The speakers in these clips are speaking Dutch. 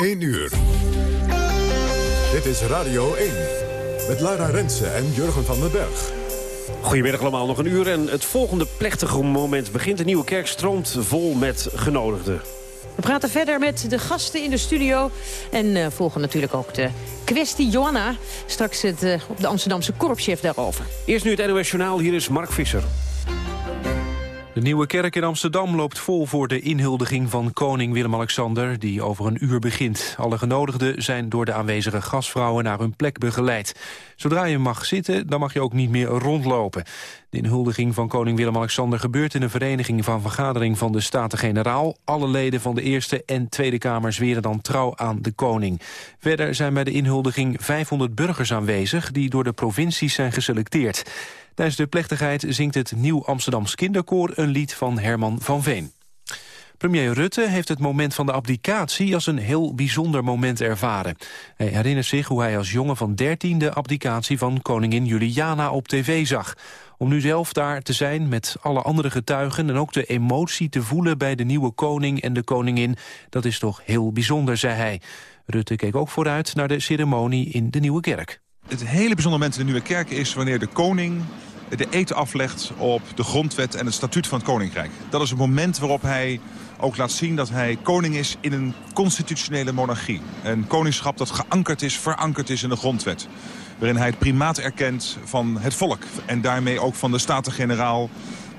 1 uur. Dit is Radio 1. Met Lara Rensen en Jurgen van den Berg. Goedemiddag allemaal, nog een uur en het volgende plechtige moment begint. De Nieuwe Kerk stroomt vol met genodigden. We praten verder met de gasten in de studio. En uh, volgen natuurlijk ook de kwestie Johanna. Straks het, uh, op de Amsterdamse korpschef daarover. Eerst nu het NOS Journaal, hier is Mark Visser. De Nieuwe Kerk in Amsterdam loopt vol voor de inhuldiging van koning Willem-Alexander... die over een uur begint. Alle genodigden zijn door de aanwezige gastvrouwen naar hun plek begeleid. Zodra je mag zitten, dan mag je ook niet meer rondlopen. De inhuldiging van koning Willem-Alexander gebeurt in een vereniging van vergadering van de Staten-Generaal. Alle leden van de Eerste en Tweede Kamer zweren dan trouw aan de koning. Verder zijn bij de inhuldiging 500 burgers aanwezig die door de provincies zijn geselecteerd. Tijdens de plechtigheid zingt het Nieuw Amsterdams Kinderkoor een lied van Herman van Veen. Premier Rutte heeft het moment van de abdicatie als een heel bijzonder moment ervaren. Hij herinnert zich hoe hij als jongen van 13 de abdicatie van koningin Juliana op tv zag. Om nu zelf daar te zijn met alle andere getuigen en ook de emotie te voelen bij de nieuwe koning en de koningin, dat is toch heel bijzonder, zei hij. Rutte keek ook vooruit naar de ceremonie in de Nieuwe Kerk. Het hele bijzondere moment in de Nieuwe Kerk is wanneer de koning de eten aflegt op de grondwet en het statuut van het koninkrijk. Dat is het moment waarop hij ook laat zien dat hij koning is in een constitutionele monarchie. Een koningschap dat geankerd is, verankerd is in de grondwet. Waarin hij het primaat erkent van het volk. En daarmee ook van de Staten-Generaal,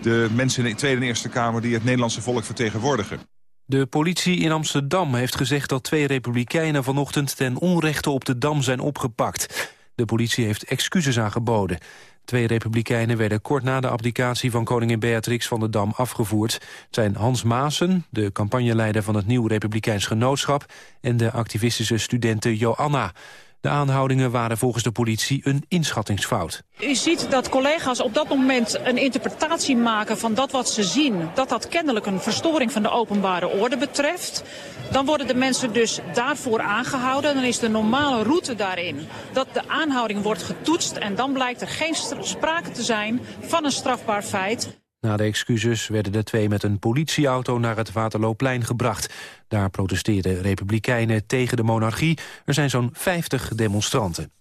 de mensen in de Tweede en Eerste Kamer... die het Nederlandse volk vertegenwoordigen. De politie in Amsterdam heeft gezegd dat twee republikeinen vanochtend ten onrechte op de Dam zijn opgepakt. De politie heeft excuses aangeboden. Twee republikeinen werden kort na de abdicatie van koningin Beatrix van de Dam afgevoerd. Het zijn Hans Maassen, de campagneleider van het Nieuw Republikeins Genootschap... en de activistische studente Joanna. De aanhoudingen waren volgens de politie een inschattingsfout. U ziet dat collega's op dat moment een interpretatie maken van dat wat ze zien. Dat dat kennelijk een verstoring van de openbare orde betreft. Dan worden de mensen dus daarvoor aangehouden. Dan is de normale route daarin dat de aanhouding wordt getoetst. En dan blijkt er geen sprake te zijn van een strafbaar feit. Na de excuses werden de twee met een politieauto naar het Waterloopplein gebracht. Daar protesteerden republikeinen tegen de monarchie. Er zijn zo'n 50 demonstranten.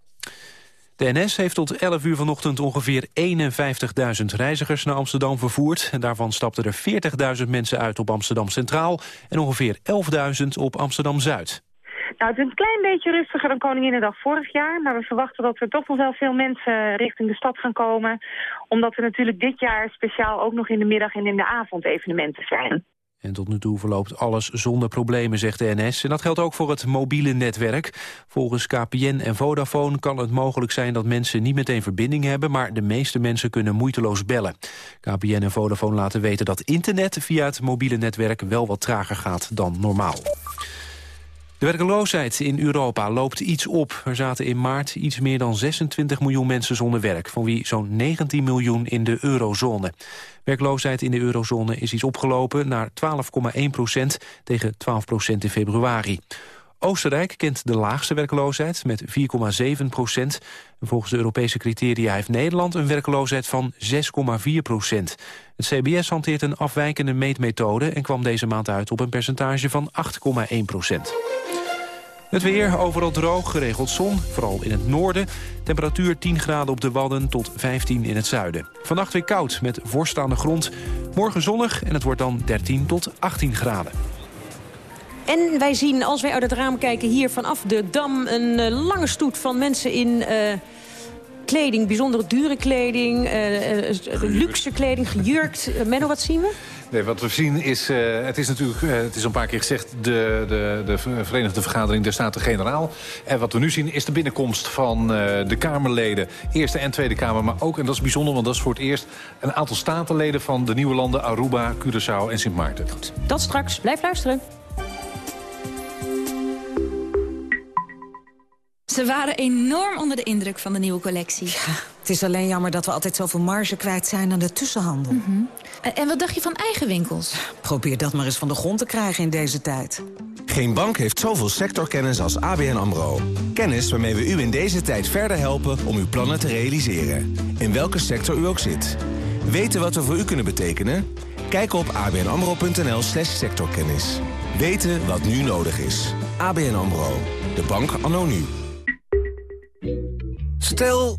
De NS heeft tot 11 uur vanochtend ongeveer 51.000 reizigers naar Amsterdam vervoerd. En daarvan stapten er 40.000 mensen uit op Amsterdam Centraal... en ongeveer 11.000 op Amsterdam Zuid. Nou, het is een klein beetje rustiger dan Koninginnedag vorig jaar. Maar we verwachten dat er toch nog wel veel mensen richting de stad gaan komen. Omdat er natuurlijk dit jaar speciaal ook nog in de middag en in de avond evenementen zijn. En tot nu toe verloopt alles zonder problemen, zegt de NS. En dat geldt ook voor het mobiele netwerk. Volgens KPN en Vodafone kan het mogelijk zijn dat mensen niet meteen verbinding hebben... maar de meeste mensen kunnen moeiteloos bellen. KPN en Vodafone laten weten dat internet via het mobiele netwerk wel wat trager gaat dan normaal. De werkeloosheid in Europa loopt iets op. Er zaten in maart iets meer dan 26 miljoen mensen zonder werk... van wie zo'n 19 miljoen in de eurozone. Werkloosheid in de eurozone is iets opgelopen naar 12,1 procent... tegen 12 procent in februari. Oostenrijk kent de laagste werkloosheid met 4,7 procent. Volgens de Europese criteria heeft Nederland een werkloosheid van 6,4 procent. Het CBS hanteert een afwijkende meetmethode... en kwam deze maand uit op een percentage van 8,1 procent. Het weer, overal droog, geregeld zon, vooral in het noorden. Temperatuur 10 graden op de Wadden tot 15 in het zuiden. Vannacht weer koud met vorst aan de grond. Morgen zonnig en het wordt dan 13 tot 18 graden. En wij zien, als wij uit het raam kijken hier vanaf de Dam... een uh, lange stoet van mensen in uh, kleding, bijzondere dure kleding... Uh, luxe kleding, gejurkt. Menno, wat zien we? Nee, wat we zien is, uh, het is natuurlijk, uh, het is een paar keer gezegd... de, de, de Verenigde Vergadering der Staten-Generaal. En wat we nu zien is de binnenkomst van uh, de Kamerleden. Eerste en Tweede Kamer, maar ook, en dat is bijzonder... want dat is voor het eerst een aantal statenleden van de nieuwe landen... Aruba, Curaçao en Sint Maarten. Goed, dat straks. Blijf luisteren. Ze waren enorm onder de indruk van de nieuwe collectie. Ja, het is alleen jammer dat we altijd zoveel marge kwijt zijn aan de tussenhandel. Mm -hmm. En wat dacht je van eigen winkels? Probeer dat maar eens van de grond te krijgen in deze tijd. Geen bank heeft zoveel sectorkennis als ABN AMRO. Kennis waarmee we u in deze tijd verder helpen om uw plannen te realiseren. In welke sector u ook zit. Weten wat we voor u kunnen betekenen? Kijk op abnamro.nl slash sectorkennis. Weten wat nu nodig is. ABN AMRO. De bank anno nu. Stel,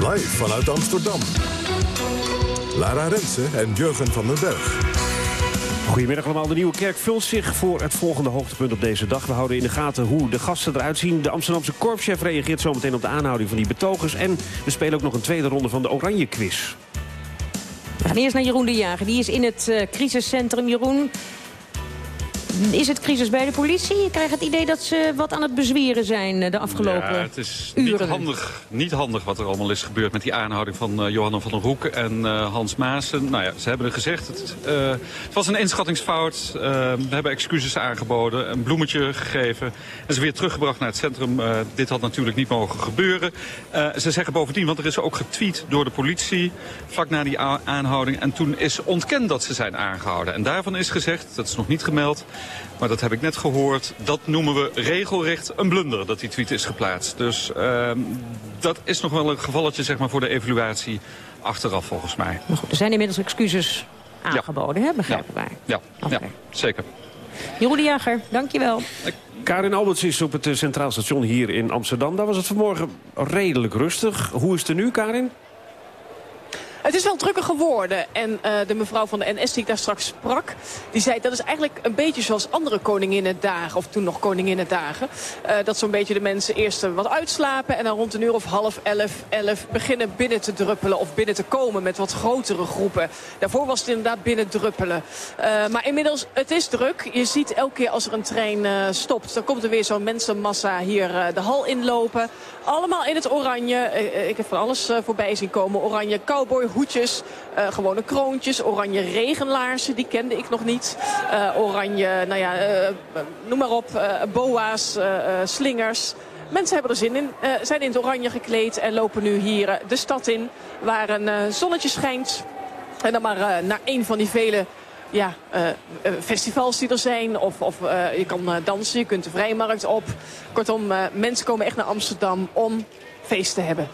Live vanuit Amsterdam. Lara Rensen en Jurgen van den Berg. Goedemiddag allemaal. De Nieuwe Kerk vult zich voor het volgende hoogtepunt op deze dag. We houden in de gaten hoe de gasten eruit zien. De Amsterdamse korpschef reageert zometeen op de aanhouding van die betogers. En we spelen ook nog een tweede ronde van de Oranje Quiz. We gaan eerst naar Jeroen de Jager. Die is in het uh, crisiscentrum. Jeroen, is het crisis bij de politie? Ik krijg het idee dat ze wat aan het bezweren zijn eh, de afgelopen ja, het is uren. Niet handig, niet handig wat er allemaal is gebeurd met die aanhouding van uh, Johanna van den Hoek en uh, Hans Maassen. Nou ja, ze hebben er gezegd, het, uh, het was een inschattingsfout. we hebben excuses aangeboden, een bloemetje gegeven. En ze weer teruggebracht naar het centrum. dit had natuurlijk niet mogen gebeuren. ze zeggen bovendien, want er is ook getweet door de politie vlak na die aanhouding. En toen is ontkend dat ze zijn aangehouden. En daarvan is gezegd, dat is nog niet gemeld... Maar dat heb ik net gehoord. Dat noemen we regelrecht een blunder dat die tweet is geplaatst. Dus uh, dat is nog wel een gevalletje zeg maar, voor de evaluatie achteraf volgens mij. Maar goed, er zijn inmiddels excuses aangeboden, ja. hè, begrijpen ja. wij? Ja, okay. ja zeker. Jeroen de Jager, dankjewel. Karin Alberts is op het Centraal Station hier in Amsterdam. Daar was het vanmorgen redelijk rustig. Hoe is het er nu, Karin? Het is wel drukker geworden. En uh, de mevrouw van de NS die ik daar straks sprak... die zei dat is eigenlijk een beetje zoals andere koninginnendagen... of toen nog koninginnendagen. Uh, dat zo'n beetje de mensen eerst wat uitslapen... en dan rond een uur of half elf, elf beginnen binnen te druppelen... of binnen te komen met wat grotere groepen. Daarvoor was het inderdaad binnen druppelen. Uh, maar inmiddels, het is druk. Je ziet elke keer als er een trein stopt... dan komt er weer zo'n mensenmassa hier de hal inlopen. Allemaal in het oranje. ik heb van alles voorbij zien komen. Oranje cowboy hoedjes, uh, gewone kroontjes, oranje regenlaarzen, die kende ik nog niet. Oranje, nou ja, noem maar op, boa's, slingers. Mensen hebben er zin in, zijn in het oranje gekleed en lopen nu hier de stad in... waar een zonnetje schijnt. En dan maar naar een van die vele ja, festivals die er zijn. Of, of je kan dansen, je kunt de Vrijmarkt op. Kortom, mensen komen echt naar Amsterdam om feest te hebben.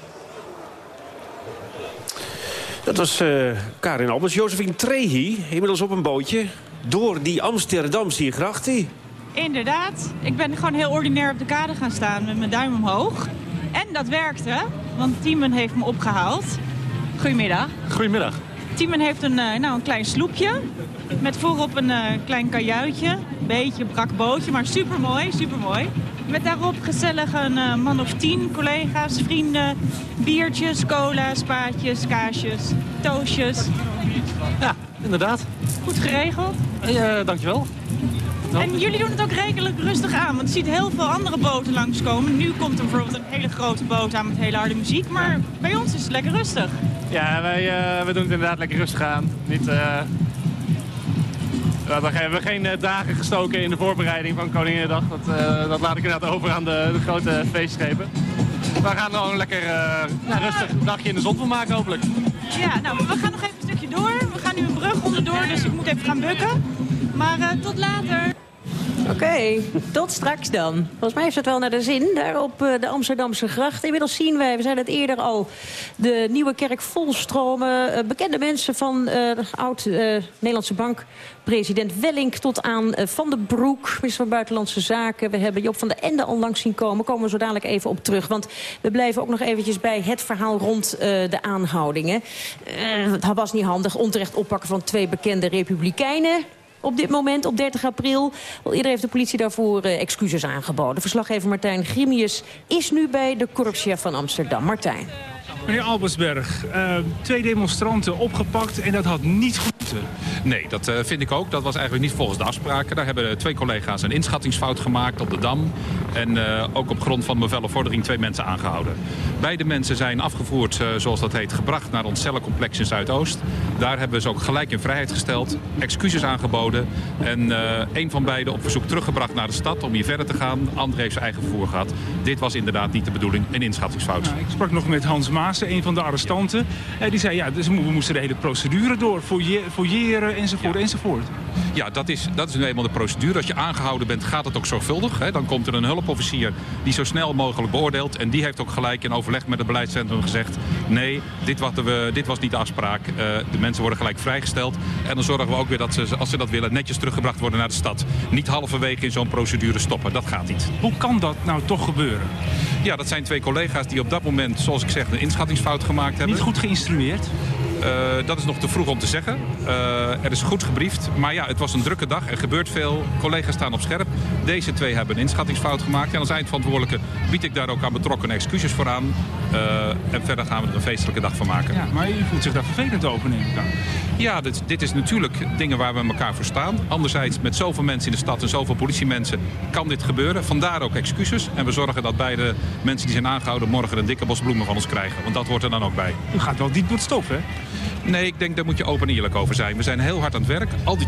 Dat was uh, Karin Albers. Josephine Trehi, inmiddels op een bootje... door die Amsterdamse grachten. Inderdaad. Ik ben gewoon heel ordinair op de kade gaan staan met mijn duim omhoog. En dat werkte, want Timon heeft me opgehaald. Goedemiddag. Goedemiddag. Timon heeft een, nou, een klein sloepje. Met voorop een uh, klein kajuitje. Een beetje brak bootje, maar supermooi, supermooi. Met daarop gezellig een uh, man of tien collega's, vrienden, biertjes, cola, spaatjes, kaasjes, toastjes. Ja, inderdaad. Goed geregeld? Uh, dankjewel. Nou. En jullie doen het ook redelijk rustig aan, want je ziet heel veel andere boten langskomen. Nu komt er bijvoorbeeld een hele grote boot aan met hele harde muziek, maar bij ons is het lekker rustig. Ja, wij, uh, wij doen het inderdaad lekker rustig aan. Niet, we hebben geen dagen gestoken in de voorbereiding van Koninginnedag. Dat, uh, dat laat ik inderdaad over aan de, grote feestschepen. We gaan gewoon lekker ja, rustig een dagje in de zon van maken hopelijk. Ja, nou, we gaan nog even een stukje door. We gaan nu een brug onderdoor, dus ik moet even gaan bukken. Maar tot later. Oké, tot straks dan. Volgens mij heeft het wel naar de zin, daar op uh, de Amsterdamse gracht. Inmiddels zien wij, we zeiden het eerder al, de Nieuwe Kerk volstromen. Uh, bekende mensen van uh, de oud-Nederlandse bank, president Wellink... tot aan Van den Broek, minister van Buitenlandse Zaken. We hebben Job van der Ende al langs zien komen. Komen we zo dadelijk even op terug. Want we blijven ook nog eventjes bij het verhaal rond de aanhoudingen. het was niet handig, onterecht oppakken van twee bekende republikeinen op dit moment, op 30 april. Al eerder heeft de politie daarvoor uh, excuses aangeboden. Verslaggever Martijn Grimius is nu bij de korpschef van Amsterdam. Martijn. Meneer Albersberg, uh, twee demonstranten opgepakt en dat had niet goed. Nee, dat uh, vind ik ook. Dat was eigenlijk niet volgens de afspraken. Daar hebben twee collega's een inschattingsfout gemaakt op de Dam. En uh, ook op grond van bevel of vordering twee mensen aangehouden. Beide mensen zijn afgevoerd, zoals dat heet, gebracht naar ons cellencomplex in Zuidoost. Daar hebben we ze ook gelijk in vrijheid gesteld, excuses aangeboden. En een van beiden op verzoek teruggebracht naar de stad om hier verder te gaan. De andere heeft zijn eigen vervoer gehad. Dit was inderdaad niet de bedoeling, een inschattingsfout. Nou, ik sprak nog met Hans Maassen, een van de arrestanten. Die zei, ja, dus we moesten de hele procedure door, fouilleren enzovoort, ja. enzovoort. Ja, dat is, dat is nu eenmaal de procedure. Als je aangehouden bent, gaat het ook zorgvuldig. Hè? Dan komt er een hulpofficier die zo snel mogelijk beoordeelt. En die heeft ook gelijk in overleg met het beleidscentrum gezegd... nee, dit, wat we, dit was niet de afspraak. Uh, de mensen worden gelijk vrijgesteld. En dan zorgen we ook weer dat ze, als ze dat willen, netjes teruggebracht worden naar de stad. Niet halverwege in zo'n procedure stoppen. Dat gaat niet. Hoe kan dat nou toch gebeuren? Ja, dat zijn twee collega's die op dat moment, zoals ik zeg, een inschattingsfout gemaakt hebben. Niet goed geïnstrueerd? Uh, dat is nog te vroeg om te zeggen. Uh, er is goed gebriefd. Maar ja, het was een drukke dag. Er gebeurt veel. Collega's staan op scherp. Deze twee hebben een inschattingsfout gemaakt. En als eindverantwoordelijke bied ik daar ook aan betrokkenen excuses voor aan. Uh, en verder gaan we er een feestelijke dag van maken. Ja, maar u voelt zich daar vervelend over, neem ik aan. Ja, dit, dit is natuurlijk dingen waar we elkaar voor staan. Anderzijds, met zoveel mensen in de stad en zoveel politiemensen kan dit gebeuren. Vandaar ook excuses. En we zorgen dat beide mensen die zijn aangehouden morgen een dikke bos bloemen van ons krijgen. Want dat hoort er dan ook bij. U gaat wel diep door het stof, hè? Nee, ik denk daar moet je open en eerlijk over zijn. We zijn heel hard aan het werk. Al die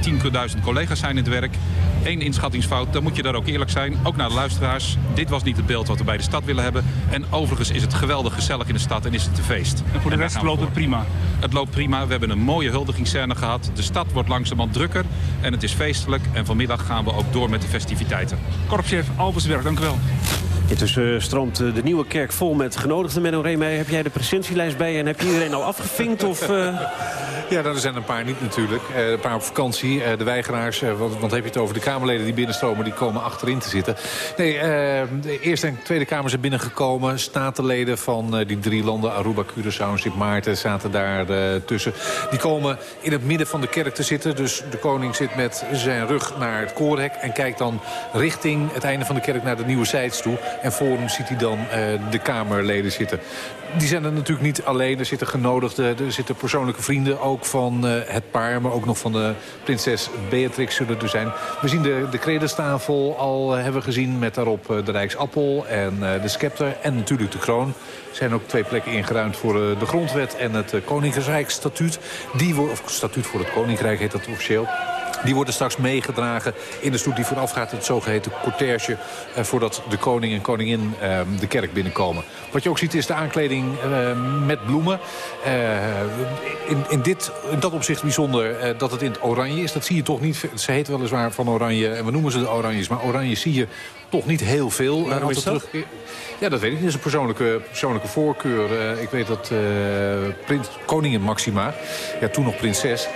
10.000 collega's zijn in het werk. Eén inschattingsfout, dan moet je daar ook eerlijk zijn. Ook naar de luisteraars. Dit was niet het beeld wat we bij de stad willen hebben. En overigens is het geweldig gezellig in de stad en is het te feest. En voor de rest loopt het prima? Het loopt prima. We hebben een mooie huldigingsscène gehad. De stad wordt langzamerhand drukker en het is feestelijk. En vanmiddag gaan we ook door met de festiviteiten. Korpschef Albersberg, dank u wel. Intussen stroomt de nieuwe kerk vol met genodigden. Menno Reemey, heb jij de presentielijst bij en heb je iedereen al afgevinkt? Of, uh... Ja, nou, er zijn een paar niet natuurlijk. Uh, een paar op vakantie. Uh, de weigeraars, want, want heb je het over de Kamerleden die binnenstromen... die komen achterin te zitten. Nee, de Eerste en Tweede Kamer zijn binnengekomen. Statenleden van die drie landen, Aruba, Curaçao en Sint Maarten... zaten daar tussen. Die komen in het midden van de kerk te zitten. Dus de koning zit met zijn rug naar het koorhek... en kijkt dan richting het einde van de kerk naar de nieuwe zijds toe... En voor hem ziet hij dan de Kamerleden zitten. Die zijn er natuurlijk niet alleen. Er zitten genodigden, er zitten persoonlijke vrienden... ook van uh, het paar, maar ook nog van de prinses Beatrix zullen er zijn. We zien de, de kredestafel al uh, hebben we gezien... met daarop de Rijksappel en de scepter en natuurlijk de kroon. Er zijn ook twee plekken ingeruimd voor de grondwet en het Koninkrijksstatuut. Die, of statuut voor het Koninkrijk heet dat officieel. Die worden straks meegedragen in de stoet die voorafgaat. Het zogeheten cortège eh, voordat de koning en koningin eh, de kerk binnenkomen. Wat je ook ziet is de aankleding uh, met bloemen. in, in, dit, in dat opzicht bijzonder dat het in het oranje is. Dat zie je toch niet. Ze heet weliswaar van oranje en we noemen ze de oranjes. Maar oranje zie je toch niet heel veel. Waarom is dat? Ja, dat weet ik niet. Dat is een persoonlijke, persoonlijke voorkeur. Uh, ik weet dat uh, prins, koningin Maxima, ja, toen nog prinses...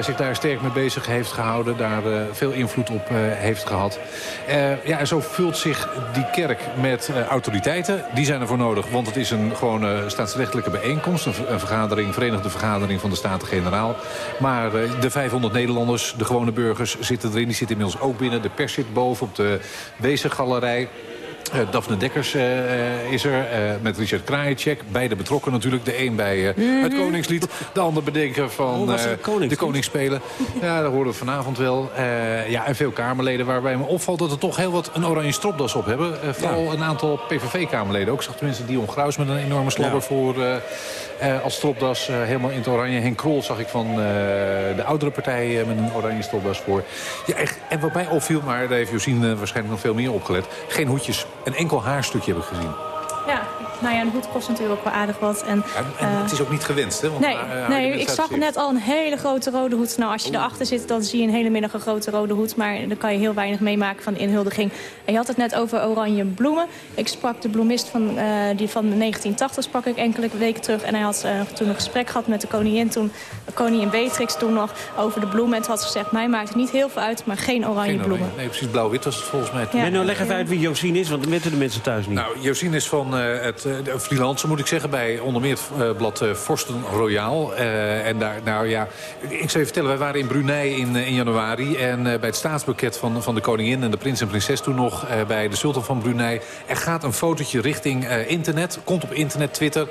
Zich daar sterk mee bezig heeft gehouden. Daar veel invloed op heeft gehad. ja, en zo vult zich die kerk met autoriteiten. Die zijn ervoor nodig, want het is een gewone staatsrechtelijke bijeenkomst. Een, vergadering, verenigde vergadering van de Staten-Generaal. Maar de 500 Nederlanders, de gewone burgers, zitten erin. Die zitten inmiddels ook binnen. De pers zit boven op de Wezengalerij. Uh, Daphne Dekkers uh, is er, uh, met Richard Krajicek. Beide betrokken natuurlijk. De een bij mm -hmm. het Koningslied. De ander bedenker van oh, de Koningsspelen. ja, dat horen we vanavond wel. ja, en veel Kamerleden waarbij me opvalt dat er toch heel wat een oranje stropdas op hebben. vooral ja. een aantal PVV-Kamerleden ook. Ik zag tenminste Dion Gruis met een enorme slobber ja. voor... als stropdas helemaal in het oranje. Henk Krol zag ik van de oudere partij met een oranje stropdas voor. Ja, echt, en wat mij opviel, maar daar heeft Josien waarschijnlijk nog veel meer opgelet. Geen hoedjes een enkel haarstukje heb ik gezien. Ja, nou ja, een hoed kost natuurlijk ook wel aardig wat. En, en, en uh, het is ook niet gewenst, hè? Want nee, uh, nee ik zag net al een hele grote rode hoed. Nou, als je Oeh. erachter zit, dan zie je een hele middag een grote rode hoed. Maar dan kan je heel weinig meemaken van de inhuldiging. En je had het net over oranje bloemen. Ik sprak de bloemist van, uh, die van 1980, sprak ik enkele weken terug. En hij had toen een gesprek gehad met de koningin. Toen, koningin Beatrix toen nog over de bloemen. En toen had ze gezegd, mij maakt het niet heel veel uit, maar geen oranje geen bloemen. Oranje. Nee, precies blauw-wit was het volgens mij. Ja. Men nou, leg even uit wie Josien is, want dat weten de mensen thuis niet. Nou, Josien is van van uh, het uh, freelancer, moet ik zeggen... bij onder meer het blad Forsten Royaal. en daar, nou ja, ik zou je vertellen, wij waren in Brunei in, in januari... en bij het staatsboeket van, van de koningin en de prins en prinses toen nog... bij de sultan van Brunei. Er gaat een fotootje richting internet, komt op internet, Twitter...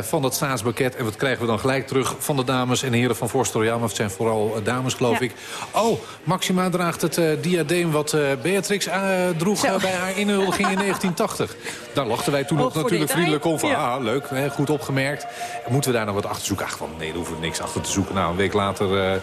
van dat staatsboeket. En wat krijgen we dan gelijk terug van de dames en heren van Forsten Royaal? Maar het zijn vooral dames, geloof ik. Oh, Maxima draagt het diadeem wat Beatrix droeg bij haar inhuldiging in 1980. Daar lachten wij toen nog natuurlijk vriendelijk om. Van, ah, leuk, hè, goed opgemerkt. Moeten we daar nog wat achter zoeken? Ach, van, nee, daar hoeven we niks achter te zoeken. Nou, een week later... Uh,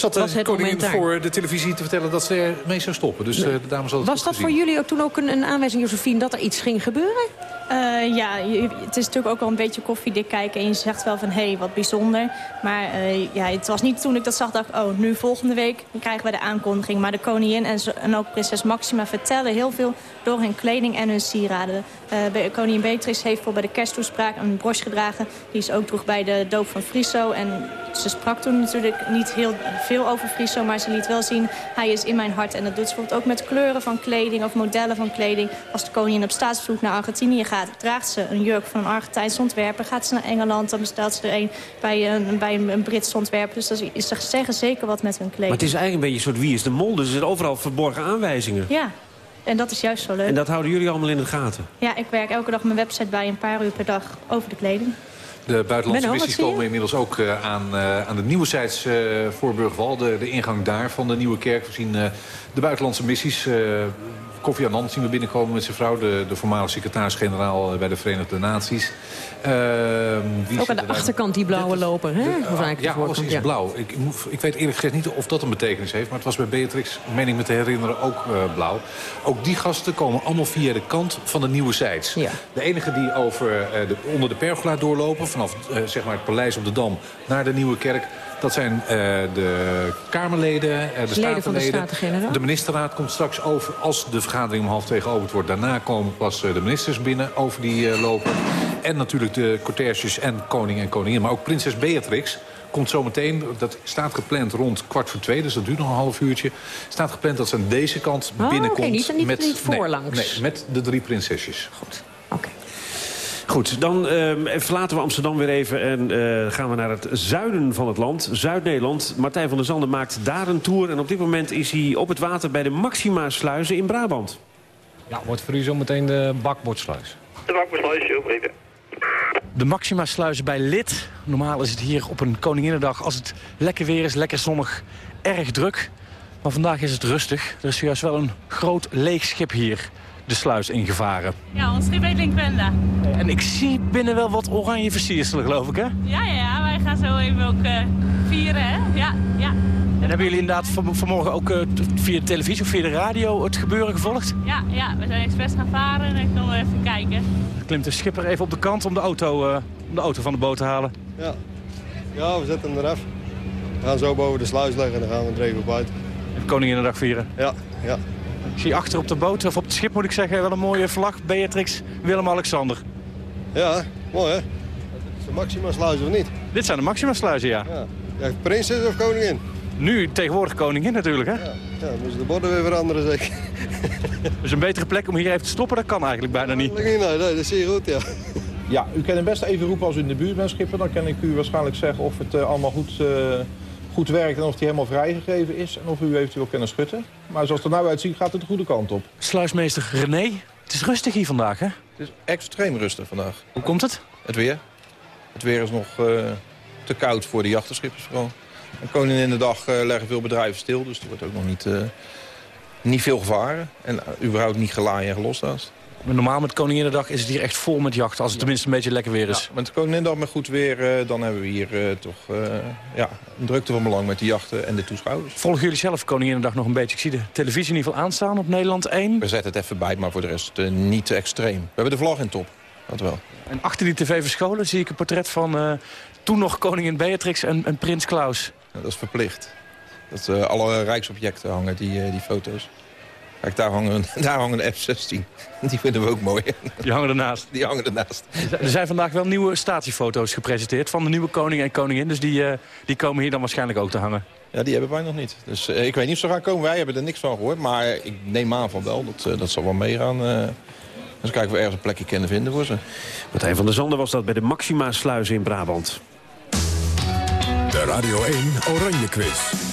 zat de koningin voor de televisie te vertellen dat ze ermee zou stoppen. Dus uh, de dames hadden Was dat voor jullie ook toen ook een, een aanwijzing, Josephine, dat er iets ging gebeuren? Uh, ja, het is natuurlijk ook wel een beetje koffiedik kijken. En je zegt wel van, hé, hey, wat bijzonder. Maar uh, ja, het was niet toen ik dat zag, dacht oh, nu volgende week krijgen we de aankondiging. Maar de koningin en, en ook prinses Maxima vertellen heel veel door hun kleding en hun sieraden. Uh, koningin Beatrix heeft voor bij de kersttoespraak een broche gedragen. Die is ook droeg bij de doop van Friso. En ze sprak toen natuurlijk niet heel veel over Friso, maar ze liet wel zien, hij is in mijn hart. En dat doet ze bijvoorbeeld ook met kleuren van kleding of modellen van kleding. Als de koningin op staatsbezoek naar Argentinië gaat, draagt ze een jurk van een Argentijns ontwerper. Gaat ze naar Engeland, dan bestelt ze er een bij een, bij een Brits ontwerper. Dus dat is, ze zeggen zeker wat met hun kleding. Maar het is eigenlijk een beetje een soort wie is de mol. Dus er zijn overal verborgen aanwijzingen. Ja. En dat is juist zo leuk. En dat houden jullie allemaal in de gaten? Ja, ik werk elke dag mijn website bij een paar uur per dag over de kleding. De buitenlandse missies komen inmiddels ook uh, aan, uh, aan de nieuwe zijds uh, voor Burgwal. De, de ingang daar van de nieuwe kerk. We zien de buitenlandse missies Kofi Annan zien we binnenkomen met zijn vrouw. De, de voormalige secretaris-generaal bij de Verenigde Naties. Uh, Ook aan de achterkant die blauwe loper, hè? De, ja, alles is ja. blauw. Ik, ik, weet eerlijk gezegd niet of dat een betekenis heeft. Maar het was bij Beatrix, meen ik me te herinneren, ook uh, blauw. Ook die gasten komen allemaal via de kant van de nieuwe zijds. Ja. De enige die over, uh, de, onder de pergola doorlopen... vanaf zeg maar het paleis op de Dam naar de nieuwe kerk dat zijn uh, de Kamerleden, uh, de Statenleden. De, de, ministerraad komt straks over als de vergadering om half twee geopend wordt. Daarna komen pas uh, de ministers binnen over die lopen. En natuurlijk de cortèges en koning en koningin. Maar ook prinses Beatrix komt zometeen, dat staat gepland rond kwart voor twee, dus dat duurt nog een half uurtje. Staat gepland dat ze aan deze kant oh, binnenkomt. Okay, niet, niet, met, niet voorlangs. Nee, nee, met de drie prinsesjes. Goed, oké. Goed, dan uh, verlaten we Amsterdam weer even en uh, gaan we naar het zuiden van het land. Zuid-Nederland. Martijn van der Zanden maakt daar een tour. En op dit moment is hij op het water bij de Maxima-sluizen in Brabant. Ja, wordt voor u zo meteen de bakbordsluis. De bakbordsluis, heel even. De Maxima-sluizen bij Lid. Normaal is het hier op een Koninginnedag, als het lekker weer is, lekker zonnig, erg druk. Maar vandaag is het rustig. Er is juist wel een groot leeg schip hier de sluis ingevaren. Ja, ons schip heet Linkwenda. En ik zie binnen wel wat oranje versierselen, geloof ik, hè? Ja, ja, ja. wij gaan zo even ook uh, vieren, hè? Ja, ja. En hebben jullie inderdaad van, vanmorgen ook uh, via de televisie of via de radio het gebeuren gevolgd? Ja, ja. we zijn expres gaan varen en ik wil even kijken. Klimt de schipper even op de kant om de auto, uh, om de auto van de boot te halen? Ja. ja, we zetten hem eraf. We gaan zo boven de sluis leggen en dan gaan we het regen op uit. Even Koninginnedag vieren? Ja, ja. Ik zie achter op de boot, of op het schip moet ik zeggen, wel een mooie vlag. Beatrix Willem-Alexander. Ja, mooi hè? Dat is de Maxima sluizen of niet? Dit zijn de Maxima sluizen, ja. ja. ja prinses of koningin? Nu tegenwoordig koningin natuurlijk, hè? Ja, ja moeten de borden weer veranderen zeker. dus een betere plek om hier even te stoppen, dat kan eigenlijk bijna niet. Nee, nee, dat is hier goed, ja. Ja, u kan het best even roepen als u in de buurt bent, Schipper. Dan kan ik u waarschijnlijk zeggen of het uh, allemaal goed... Uh goed werkt en of die helemaal vrijgegeven is. En of u eventueel kunnen schutten. Maar zoals het er nou uitziet gaat het de goede kant op. Sluismeester René, het is rustig hier vandaag, hè? Het is extreem rustig vandaag. Hoe komt het? Het weer. Het weer is nog uh, te koud voor de jachterschippers vooral. En koning in de dag uh, leggen veel bedrijven stil, dus er wordt ook nog niet, uh, niet veel gevaren. En überhaupt niet gelaaien en gelost haast. Normaal met Koninginnedag is het hier echt vol met jachten. Als het tenminste een beetje lekker weer is. Ja, met Koninginnedag met goed weer, uh, dan hebben we hier uh, toch uh, ja, een drukte van belang met de jachten en de toeschouwers. Volgen jullie zelf Koninginnedag nog een beetje? Ik zie de televisie in ieder geval aanstaan op Nederland 1. We zetten het even bij, maar voor de rest niet te extreem. We hebben de vlag in top, dat wel. En achter die tv verscholen zie ik een portret van toen nog koningin Beatrix en, en prins Klaus. Ja, dat is verplicht. Dat alle rijksobjecten hangen, die, die foto's. Kijk, daar hangen, daar hangen de F-16. Die vinden we ook mooi. Die hangen ernaast? Die hangen ernaast. Er zijn vandaag wel nieuwe statiefoto's gepresenteerd... van de nieuwe koning en koningin. Dus die, uh, die komen hier dan waarschijnlijk ook te hangen. Ja, die hebben wij nog niet. Dus uh, ik weet niet of ze gaan komen. Wij hebben er niks van gehoord. Maar ik neem aan van wel. Dat, uh, dat zal wel meegaan eens kijken of we ergens een plekje kunnen vinden voor ze. Martijn van der Zanden was dat bij de Maxima Sluizen in Brabant. De Radio 1 Oranje Quiz.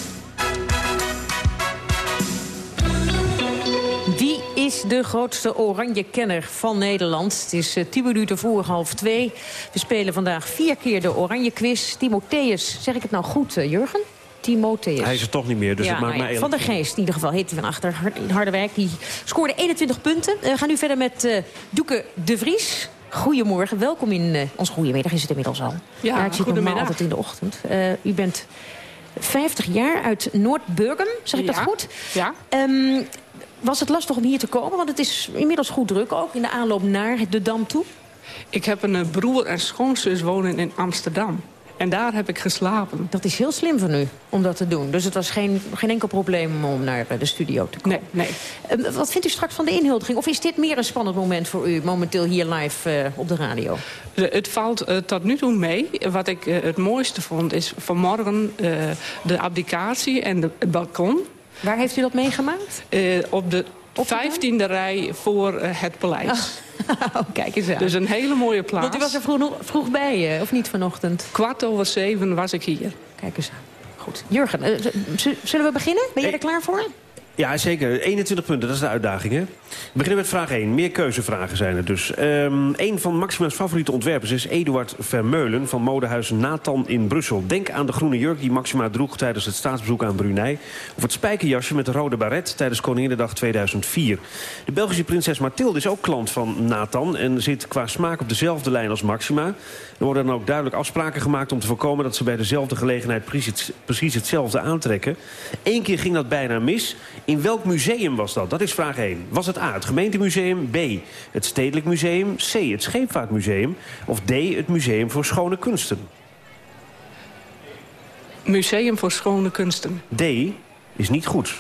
Is de grootste oranje kenner van Nederland? Het is uh, tien minuten voor half twee. We spelen vandaag vier keer de oranje quiz. Timotheus, zeg ik het nou goed, uh, Jurgen? Timotheus. Hij is er toch niet meer, dus ja, het maakt ja, mij Van der Geest in ieder geval, heet hij van achter. Harderwijk, die scoorde 21 punten. Uh, we gaan nu verder met uh, Doeke de Vries. Goedemorgen, welkom in uh, ons goedemiddag is het inmiddels al. Ja, ik zit normaal altijd in de ochtend. Uh, u bent 50 jaar uit Noord-Burgum, zeg ik ja. dat goed? Ja. Um, was het lastig om hier te komen? Want het is inmiddels goed druk ook in de aanloop naar de Dam toe. Ik heb een uh, broer en schoonzus wonen in Amsterdam. En daar heb ik geslapen. Dat is heel slim van u om dat te doen. Dus het was geen, geen enkel probleem om naar de studio te komen. Nee, nee. Uh, wat vindt u straks van de inhuldiging? Of is dit meer een spannend moment voor u momenteel hier live uh, op de radio? De, het valt uh, tot nu toe mee. Wat ik het mooiste vond is vanmorgen de abdicatie en de, het balkon. Waar heeft u dat meegemaakt? op de vijftiende rij voor het paleis. Ah. oh, kijk eens aan. Dus een hele mooie plaats. Want u was er vroeg, vroeg bij, uh, of niet vanochtend? Kwart over zeven was ik hier. Kijk eens aan. Goed. Jurgen, zullen we beginnen? Ben jij er klaar voor? Ja, zeker. 21 punten, dat is de uitdaging, hè? We beginnen met vraag 1. Meer keuzevragen zijn er dus. Um, een van Maxima's favoriete ontwerpers is Eduard Vermeulen... van modehuis Nathan in Brussel. Denk aan de groene jurk die Maxima droeg tijdens het staatsbezoek aan Brunei... of het spijkerjasje met de rode baret tijdens Koninginnedag 2004. De Belgische prinses Mathilde is ook klant van Nathan... en zit qua smaak op dezelfde lijn als Maxima. Er worden dan ook duidelijk afspraken gemaakt om te voorkomen... dat ze bij dezelfde gelegenheid precies hetzelfde aantrekken. Eén keer ging dat bijna mis... In welk museum was dat? Dat is vraag 1. Was het A, het gemeentemuseum, B, het stedelijk museum... C, het scheepvaartmuseum of D, het museum voor schone kunsten? Museum voor schone kunsten. D is niet goed.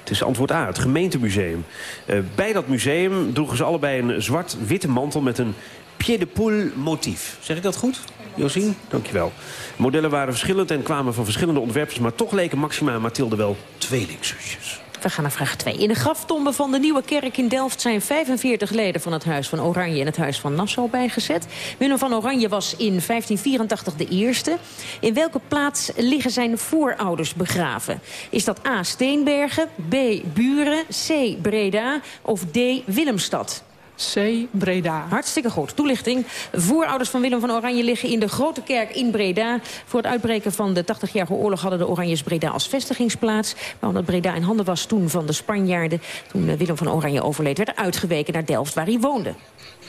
Het is antwoord A, het gemeentemuseum. Uh, bij dat museum droegen ze allebei een zwart-witte mantel... met een pied de poule motief. Zeg ik dat goed? Josien, dankjewel. Modellen waren verschillend en kwamen van verschillende ontwerpers... maar toch leken Maxima en Mathilde wel tweelingzusjes. We gaan naar vraag 2. In de graftombe van de Nieuwe Kerk in Delft zijn 45 leden van het Huis van Oranje en het Huis van Nassau bijgezet. Willem van Oranje was in 1584 de eerste. In welke plaats liggen zijn voorouders begraven? Is dat A. Steenbergen, B. Buren, C. Breda of D. Willemstad? C. Breda. Hartstikke goed. Toelichting. Voorouders van Willem van Oranje liggen in de Grote Kerk in Breda. Voor het uitbreken van de 80-jarige oorlog hadden de Oranjes Breda als vestigingsplaats. Maar omdat Breda in handen was toen van de Spanjaarden... toen Willem van Oranje overleed, werd er uitgeweken naar Delft waar hij woonde.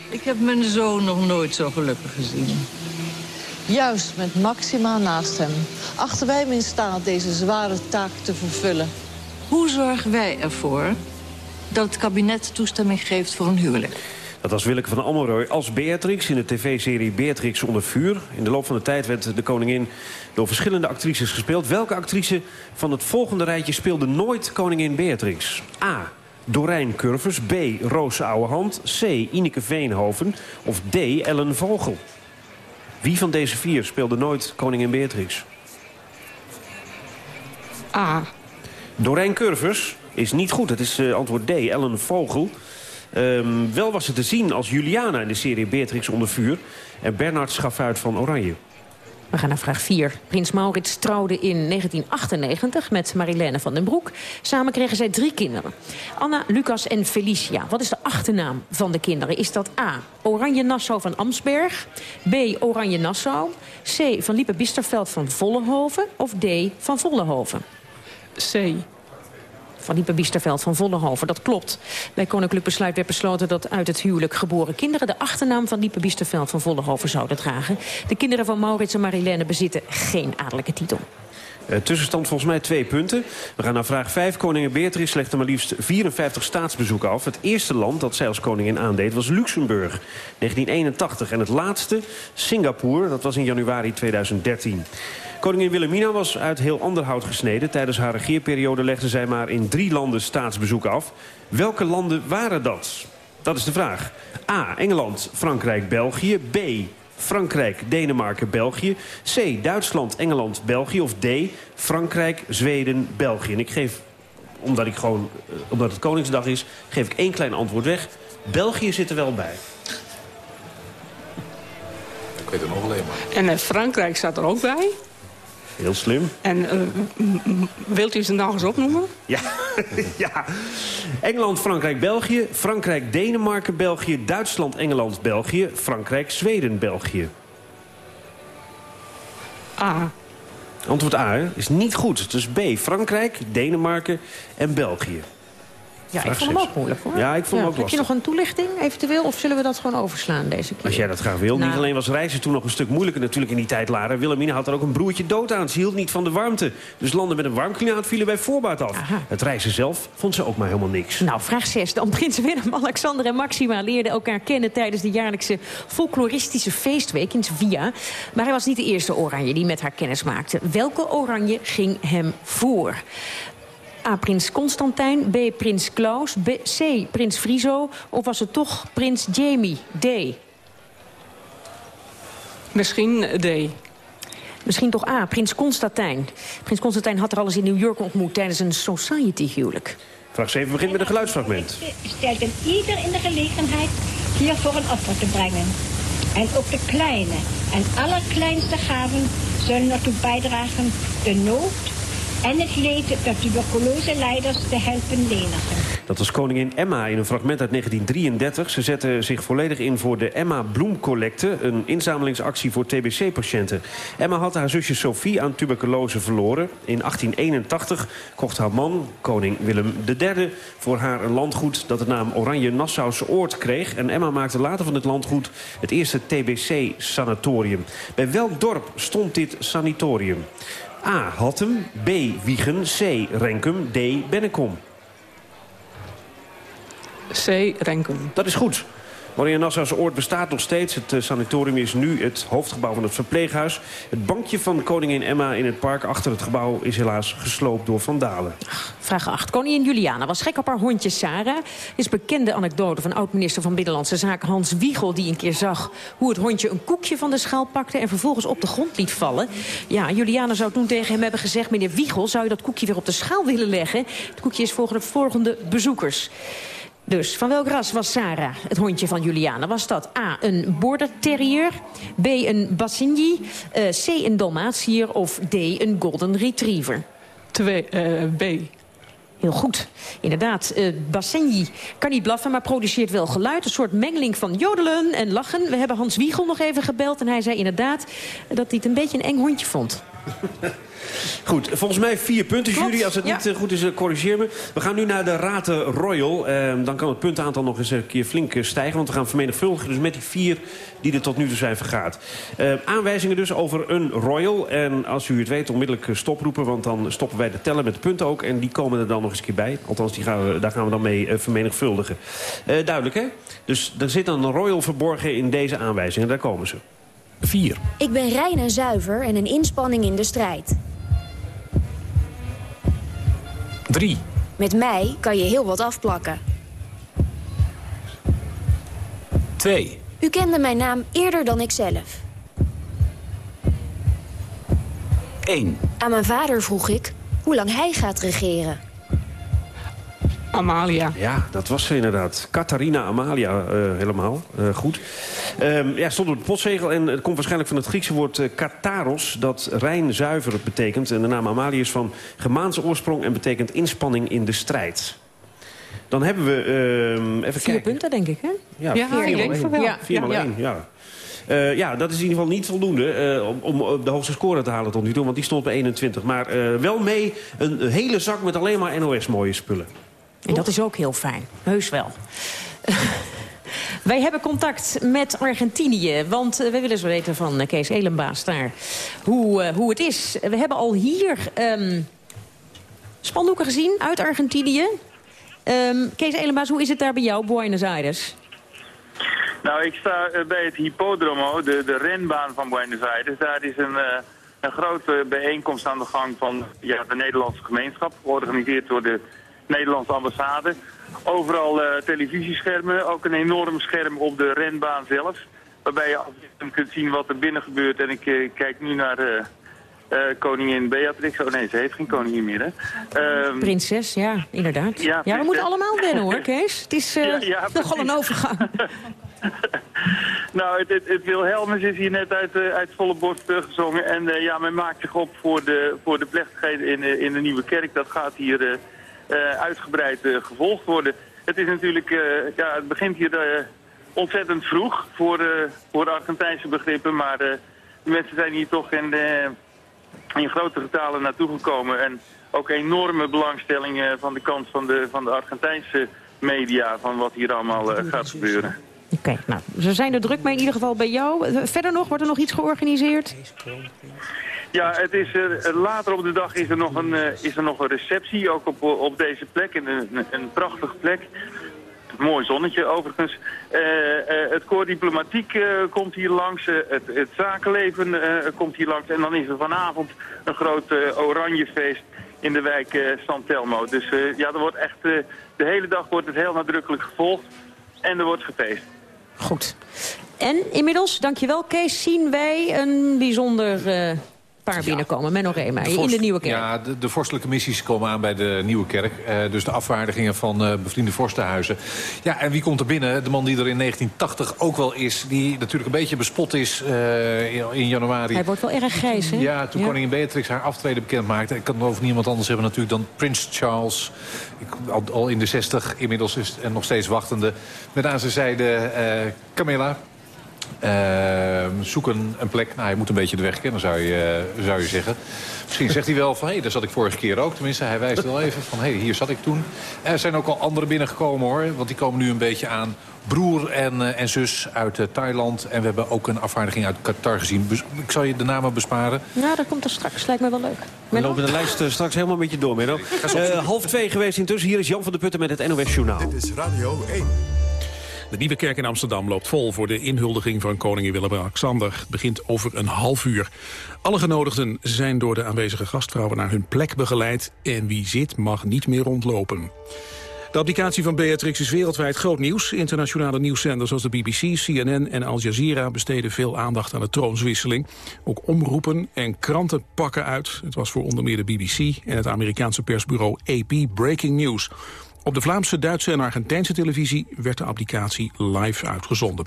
Ik heb mijn zoon nog nooit zo gelukkig gezien. Juist met Maxima naast hem. Achten wij hem in staat deze zware taak te vervullen. Hoe zorgen wij ervoor dat het kabinet toestemming geeft voor een huwelijk. Dat was Willeke van Almeroy als Beatrix in de tv-serie Beatrix onder vuur. In de loop van de tijd werd de koningin door verschillende actrices gespeeld. Welke actrice van het volgende rijtje speelde nooit koningin Beatrix? A. Dorijn Curvers. B. Roos Ouwehand. C. Ineke Veenhoven. Of D. Ellen Vogel. Wie van deze vier speelde nooit koningin Beatrix? A. Dorijn Curvers is niet goed. Het is uh, antwoord D, Ellen Vogel. Um, wel was ze te zien als Juliana in de serie Beatrix onder vuur. En Bernard Schafuit van Oranje. We gaan naar vraag 4. Prins Maurits trouwde in 1998 met Marilène van den Broek. Samen kregen zij drie kinderen. Anna, Lucas en Felicia. Wat is de achternaam van de kinderen? Is dat A. Oranje Nassau van Amsberg? B. Oranje Nassau? C. Van Liepe Bisterveld van Vollenhoven? Of D. van Vollenhoven? C van Liepe Biesterveld van Vollenhoven. Dat klopt. Bij Koninklijk Besluit werd besloten dat uit het huwelijk geboren kinderen... de achternaam van Liepe Biesterveld van Vollenhoven zouden dragen. De kinderen van Maurits en Marilène bezitten geen adellijke titel. Uh, tussenstand volgens mij twee punten. We gaan naar vraag 5. Koningin Beatrix legde maar liefst 54 staatsbezoeken af. Het eerste land dat zij als koningin aandeed was Luxemburg, 1981. En het laatste, Singapore, dat was in januari 2013. Koningin Wilhelmina was uit heel ander hout gesneden. Tijdens haar regeerperiode legde zij maar in drie landen staatsbezoeken af. Welke landen waren dat? Dat is de vraag. A. Engeland, Frankrijk, België. B. Frankrijk, Denemarken, België. C. Duitsland, Engeland, België. Of D. Frankrijk, Zweden, België. En ik geef, omdat, ik gewoon, omdat het Koningsdag is, geef ik één klein antwoord weg. België zit er wel bij. Ik weet het nog alleen maar. En eh, Frankrijk staat er ook bij. Heel slim. En eh, wilt u ze nog eens opnoemen? Ja, ja. Engeland, Frankrijk, België. Frankrijk, Denemarken, België. Duitsland, Engeland, België. Frankrijk, Zweden, België. A. Antwoord A hè, is niet goed. Dus B, Frankrijk, Denemarken en België. Ja, ik vond hem ook moeilijk hoor. Ja, ik vond hem ook Heb je lastig. nog een toelichting eventueel? Of zullen we dat gewoon overslaan deze keer? Als jij dat graag wil. Nou. Niet alleen was reizen toen nog een stuk moeilijker natuurlijk in die tijd, Lara. Wilhelmina had er ook een broertje dood aan. Ze hield niet van de warmte. Dus landen met een warm klimaat vielen bij voorbaat af. Het reizen zelf vond ze ook maar helemaal niks. Nou, vraag 6. Dan prins Willem, Alexander en Maxima leerden elkaar kennen... tijdens de jaarlijkse folkloristische feestweek in Sevilla. Maar hij was niet de eerste oranje die met haar kennis maakte. Welke oranje ging hem voor? A. Prins Constantijn, B. Prins Klaus, B, C. Prins Friso... of was het toch Prins Jamie? D. Misschien D. Misschien toch A. Prins Constantijn. Prins Constantijn had er alles in New York ontmoet... tijdens een society-huwelijk. Vraag 7 begint met een geluidsfragment. stelt een ieder in de gelegenheid hiervoor een offer te brengen. En ook de kleine en allerkleinste gaven zullen ertoe bijdragen de nood en het leed der tuberculose-leiders te helpen lenigen. Dat was koningin Emma in een fragment uit 1933. Ze zette zich volledig in voor de Emma Bloemcollecte... een inzamelingsactie voor TBC-patiënten. Emma had haar zusje Sophie aan tuberculose verloren. In 1881 kocht haar man, koning Willem III... voor haar een landgoed dat de naam Oranje Nassause Oord kreeg. En Emma maakte later van dit landgoed het eerste TBC-sanatorium. Bij welk dorp stond dit sanatorium? A. Hattem, B. Wiegen, C. Renkum, D. Bennekom. C. Renkum. Dat is goed. Maria Nassau's Oord bestaat nog steeds. Het eh, sanatorium is nu het hoofdgebouw van het verpleeghuis. Het bankje van koningin Emma in het park achter het gebouw... is helaas gesloopt door vandalen. Vraag 8. Koningin Juliana was gek op haar hondje Sarah. is bekende anekdote van oud-minister van Binnenlandse Zaken Hans Wiegel... die een keer zag hoe het hondje een koekje van de schaal pakte... en vervolgens op de grond liet vallen. Ja, Juliana zou toen tegen hem hebben gezegd... meneer Wiegel, zou je dat koekje weer op de schaal willen leggen? Het koekje is voor de volgende bezoekers. Dus, van welk ras was Sarah, het hondje van Juliana? Was dat A, een border terrier, B, een Bassigny, eh, C, een Dalmatier of D, een golden retriever? Twee, eh, B. Heel goed. Inderdaad, Bassigny kan niet blaffen, maar produceert wel geluid. Een soort mengeling van jodelen en lachen. We hebben Hans Wiegel nog even gebeld en hij zei inderdaad... dat hij het een beetje een eng hondje vond. Goed, volgens mij vier punten, Klopt, jury. Als het ja. niet eh, goed is, eh, corrigeer me. We gaan nu naar de Rate Royal. Eh, dan kan het puntenaantal nog eens een keer flink eh, stijgen. Want we gaan vermenigvuldigen dus met die vier die er tot nu toe zijn vergaat. Eh, aanwijzingen dus over een Royal. En als u het weet, onmiddellijk eh, stoproepen. Want dan stoppen wij de tellen met de punten ook. En die komen er dan nog eens een keer bij. Althans, die gaan we, daar gaan we dan mee eh, vermenigvuldigen. Eh, duidelijk, hè? Dus er zit een Royal verborgen in deze aanwijzingen. Daar komen ze. 4. Ik ben rein en zuiver en een inspanning in de strijd. 3. Met mij kan je heel wat afplakken. 2. U kende mijn naam eerder dan ik zelf. 1. Aan mijn vader vroeg ik hoe lang hij gaat regeren. Amalia. Ja, dat was ze inderdaad. Catharina Amalia, eh, helemaal. Eh, goed. Ehm, ja, stond op het postzegel en het komt waarschijnlijk van het Griekse woord eh, kataros... dat rein zuiver betekent. En de naam Amalia is van Germaanse oorsprong... en betekent inspanning in de strijd. Dan hebben we... ehm, even Vier kijken. punten, denk ik, hè? Ja, Ja, vier ik denk wel. Ja, Vier ja. één, ja. Eh, ja, dat is in ieder geval niet voldoende eh, om, om de hoogste score te halen tot nu toe. Want die stond bij 21. Maar eh, wel mee een hele zak met alleen maar NOS-mooie spullen. En dat is ook heel fijn. Heus wel. Wij hebben contact met Argentinië, want eh, we willen zo weten van eh, Kees Elenbaas daar hoe, eh, hoe het is. We hebben al hier ehm, spandoeken gezien uit Argentinië. Ehm, Kees Elenbaas, hoe is het daar bij jou, Buenos Aires? Nou, ik sta bij het Hippodromo, de, de renbaan van Buenos Aires. Daar is een, een grote bijeenkomst aan de gang van ja, de Nederlandse gemeenschap, georganiseerd door de Nederlandse ambassade. Overal eh, televisieschermen, ook een enorm scherm op de renbaan zelf. Waarbij je af en toe kunt zien wat er binnen gebeurt. En ik eh, kijk nu naar, eh, koningin Beatrix. Oh nee, ze heeft geen koningin meer, hè. Ehm, Prinses, ja, inderdaad. Ja, Ja, we moeten allemaal wennen hoor, Kees. Het is eh, Ja, ja, nogal een overgang. Nou, het, het, het Wilhelmus is hier net uit, uit volle borst gezongen. En ja, men maakt zich op voor de, voor de plechtigheden in, in de Nieuwe Kerk. Dat gaat hier uitgebreid eh, gevolgd worden. Het is natuurlijk, eh, ja, het begint hier eh, ontzettend vroeg voor, eh, voor Argentijnse begrippen. Maar eh, de mensen zijn hier toch in, eh, in grote getalen naartoe gekomen. En ook enorme belangstelling eh, van de kant van de, van de Argentijnse media van wat hier allemaal eh, gaat gebeuren. Oké, nou, ze zijn er druk mee in ieder geval bij jou. Eh, Verder nog, wordt er nog iets georganiseerd? Ja, het is, eh, later op de dag is er nog een, eh, is er nog een receptie, ook op, op deze plek, een, een, een prachtige plek. Mooi zonnetje overigens. Eh, eh, het koor diplomatiek eh, komt hier langs, eh, het, het zakenleven eh, komt hier langs. En dan is er vanavond een groot eh, oranjefeest in de wijk eh, San Telmo. Dus eh, ja, er wordt echt, eh, de hele dag wordt het heel nadrukkelijk gevolgd en er wordt gefeest. Goed. En inmiddels, dankjewel Kees, zien wij een bijzonder eh, paar binnenkomen. Menno Reema, in de Nieuwe Kerk. Ja, de, de vorstelijke missies komen aan bij de Nieuwe Kerk. Eh, dus de afvaardigingen van eh, bevriende vorstenhuizen. Ja, en wie komt er binnen? De man die er in 1980 ook wel is. Die natuurlijk een beetje bespot is eh, in, in januari. Hij wordt wel erg grijs, hè? Ja, toen koningin Beatrix haar aftreden bekend maakte. Ik kan het over niemand anders hebben natuurlijk dan Prins Charles. Ik, al, al in de 60 inmiddels is en nog steeds wachtende. Met aan zijn zijde Camilla. Eh, zoek een, een plek. Nou, hij moet een beetje de weg kennen, zou je, eh, zou je zeggen. Misschien zegt hij wel van, hé, hey, daar zat ik vorige keer ook. Tenminste, hij wijst wel even van, hé, hey, hier zat ik toen. Er zijn ook al anderen binnengekomen, hoor. Want die komen nu een beetje aan. Broer en, eh, en zus uit eh, Thailand. En we hebben ook een afvaardiging uit Qatar gezien. Ik zal je de namen besparen. Nou, dat komt er straks. Lijkt me wel leuk. We lopen de lijst eh, straks helemaal met je door, Menno. Eh, half twee geweest intussen. Hier is Jan van der Putten met het NOS Journaal. Dit is Radio 1. De Nieuwe Kerk in Amsterdam loopt vol voor de inhuldiging van koningin Willem-Alexander. Het begint over een half uur. Alle genodigden zijn door de aanwezige gastvrouwen naar hun plek begeleid. En wie zit mag niet meer rondlopen. De applicatie van Beatrix is wereldwijd groot nieuws. Internationale nieuwszenders zoals de BBC, CNN en Al Jazeera besteden veel aandacht aan de troonswisseling. Ook omroepen en kranten pakken uit. Het was voor onder meer de BBC en het Amerikaanse persbureau AP Breaking News. Op de Vlaamse, Duitse en Argentijnse televisie werd de applicatie live uitgezonden.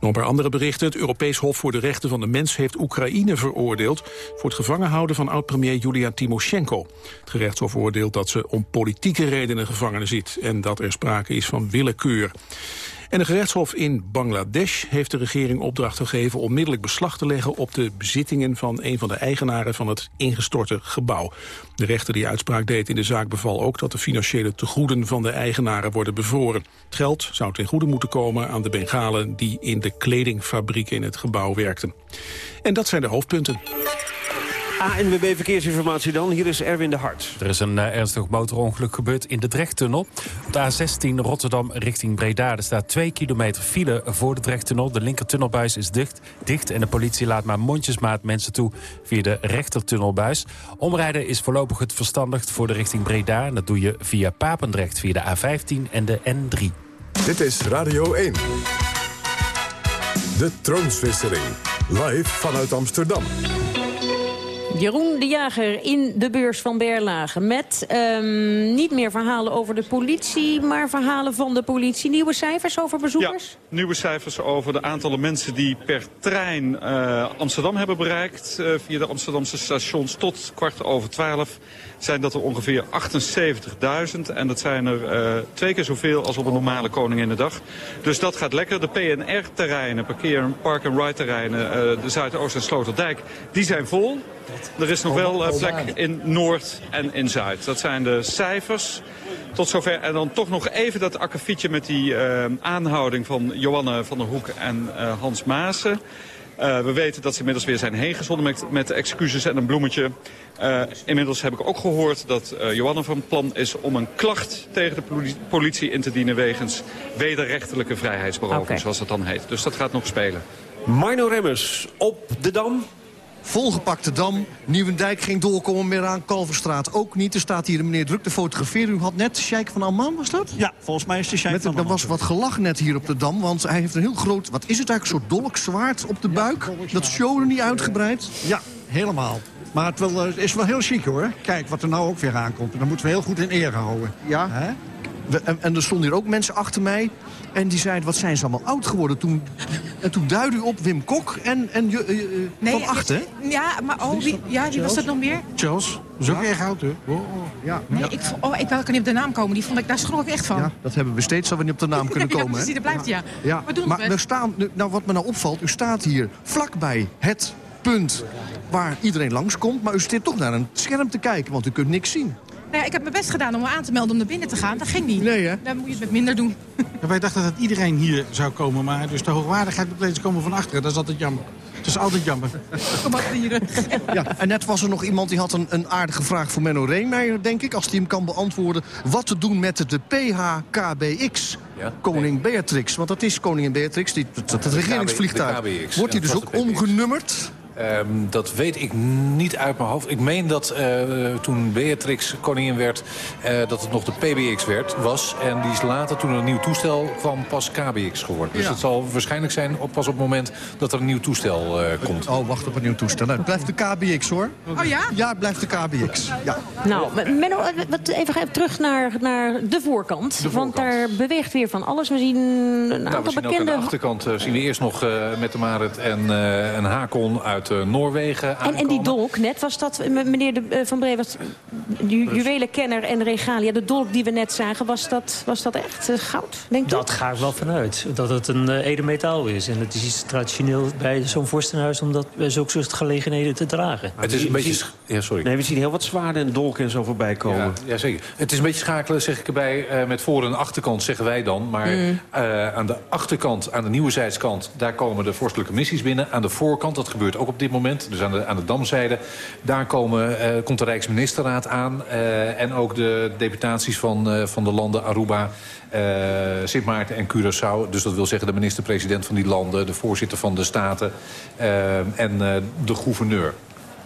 Nog een paar andere berichten. Het Europees Hof voor de Rechten van de Mens heeft Oekraïne veroordeeld... voor het gevangenhouden van oud-premier Julia Timoshenko. Het gerechtshof oordeelt dat ze om politieke redenen gevangen zit... en dat er sprake is van willekeur. En een gerechtshof in Bangladesh heeft de regering opdracht gegeven... onmiddellijk beslag te leggen op de bezittingen van een van de eigenaren van het ingestorte gebouw. De rechter die uitspraak deed in de zaak beval ook dat de financiële tegoeden van de eigenaren worden bevroren. Het geld zou ten goede moeten komen aan de Bengalen die in de kledingfabriek in het gebouw werkten. En dat zijn de hoofdpunten. ANWB Verkeersinformatie dan. Hier is Erwin de Hart. Er is een eh, ernstig motorongeluk gebeurd in de Drechttunnel. Op de A16 Rotterdam richting Breda. Er staat 2 kilometer file voor de Drechttunnel. De linkertunnelbuis is dicht, dicht en de politie laat maar mondjesmaat mensen toe via de rechtertunnelbuis. Omrijden is voorlopig het verstandigst voor de richting Breda. En dat doe je via Papendrecht, via de A15 en de N3. Dit is Radio 1. De troonswisseling. Live vanuit Amsterdam. Jeroen de Jager in de beurs van Berlage. Met ehm, niet meer verhalen over de politie, maar verhalen van de politie. Nieuwe cijfers over bezoekers? Nieuwe cijfers over de aantallen mensen die per trein eh, Amsterdam hebben bereikt. eh, via de Amsterdamse stations tot kwart over twaalf zijn dat er ongeveer 78.000. En dat zijn er eh, twee keer zoveel als op een normale Koninginnedag. Dus dat gaat lekker. De PNR-terreinen, park-and-ride-terreinen, eh, de Zuidoost en Sloterdijk, die zijn vol. Er is nog wel eh, plek in Noord en in Zuid. Dat zijn de cijfers. Tot zover. En dan toch nog even dat akkefietje met die aanhouding van Johanne van der Hoek en Hans Maassen. Eh, we weten dat ze inmiddels weer zijn heen gezonden met, met excuses en een bloemetje. Eh, inmiddels heb ik ook gehoord dat eh, Johanne van plan is om een klacht tegen de poli- politie in te dienen wegens wederrechtelijke vrijheidsberoving, zoals dat dan heet. Dus dat gaat nog spelen. Marno Remmers op de Dam. Volgepakte Dam. Nieuwendijk ging doorkomen meer aan. Kalverstraat ook niet. Er staat hier een meneer druk te fotograferen. U had net Sheikh van Amman, was dat? Ja, volgens mij is de Sheikh van Er Amman. was wat gelach net hier op de Dam. Want hij heeft een heel groot, wat is het eigenlijk, een soort dolkzwaard op de buik. Dat showde niet uitgebreid. Ja, helemaal. Maar het, wel, eh, is wel heel chic hoor. Kijk wat er nou ook weer aankomt. En dat moeten we heel goed in ere houden. Ja. Hè? We- en, en er stonden hier ook mensen achter mij. En die zeiden, wat zijn ze allemaal oud geworden. Toen, en toen duidde u op Wim Kok en, en je- eh, eh, Van Achten. Ja, maar oh, wie, ja, wie was dat nog meer? Charles, dat is ook erg oud, hè? Ja. Nee, ik, oh, ik wil kan niet op de naam komen. Die vond ik, daar schrok ik echt van. Ja, dat hebben we steeds, dat we niet op de naam kunnen Ja, komen. precies, hè? dat blijft ja. Ja, Maar doen maar het we staan, nou, wat me nou opvalt, u staat hier vlakbij het punt waar iedereen langskomt. Maar u zit toch naar een scherm te kijken, want u kunt niks zien. Nou ja, ik heb mijn best gedaan om me aan te melden om naar binnen te gaan. Dat ging niet. Nee, hè? Dan moet je het met minder doen. Wij dachten dat iedereen hier zou komen. Maar dus de hoogwaardigheid moet steeds komen van achteren. Dat is altijd jammer. Het is altijd jammer. Kom maar. Ja, en net was er nog iemand die had een, een aardige vraag voor Menno Reemeijer, denk ik. Als hij hem kan beantwoorden. Wat te doen met de PHKBX, Koning Beatrix. Want dat is Koningin Beatrix, die, dat, dat de regeringsvliegtuig. Wordt die Ja, dus ook omgenummerd? Ehm, dat weet ik niet uit mijn hoofd. Ik meen dat eh, toen Beatrix koningin werd, eh, dat het nog de PBX werd, was. En die is later, toen er een nieuw toestel kwam, pas KBX geworden. Dus Ja. het zal waarschijnlijk zijn op, pas op het moment dat er een nieuw toestel eh, komt. Oh, wacht op een nieuw toestel. Nou, het blijft de KBX, hoor. Oh ja? Ja, het blijft de KBX. Ja. Nou, Menno, wat, even terug naar, naar de voorkant. Want daar beweegt weer van alles. We zien een Nou, aantal we zien ook aan bekende... de achterkant zien we eerst nog eh, met de Marit en eh, een Hakon uit eh, Noorwegen En, aankomen. en die dolk net, was dat, eh, meneer de, eh, Van Brevert, ju juwelenkenner en regalia... de dolk die we net zagen, was dat, was dat echt goud, denk je? Dat ga ik wel vanuit. Dat het een edelmetaal is. En het is iets traditioneel bij zo'n vorstenhuis... om dat bij zulke soort gelegenheden te dragen. Het is een beetje... Ja, sorry. Nee, we zien heel wat zwaarden en dolken en zo voorbij komen. Ja, ja, zeker. Het is een beetje schakelen, zeg ik erbij, eh, met voor- en achterkant, zeggen wij dan. Maar Mm. eh, aan de achterkant, aan de nieuwe zijdskant, daar komen de vorstelijke missies binnen. Aan de voorkant, dat gebeurt ook op dit moment, dus aan de, aan de damzijde... daar komen, eh, komt de Rijksministerraad aan. eh, en ook de deputaties van, eh, van de landen Aruba, Sint Maarten en Curaçao. Dus dat wil zeggen de minister-president van die landen... de voorzitter van de Staten en de gouverneur.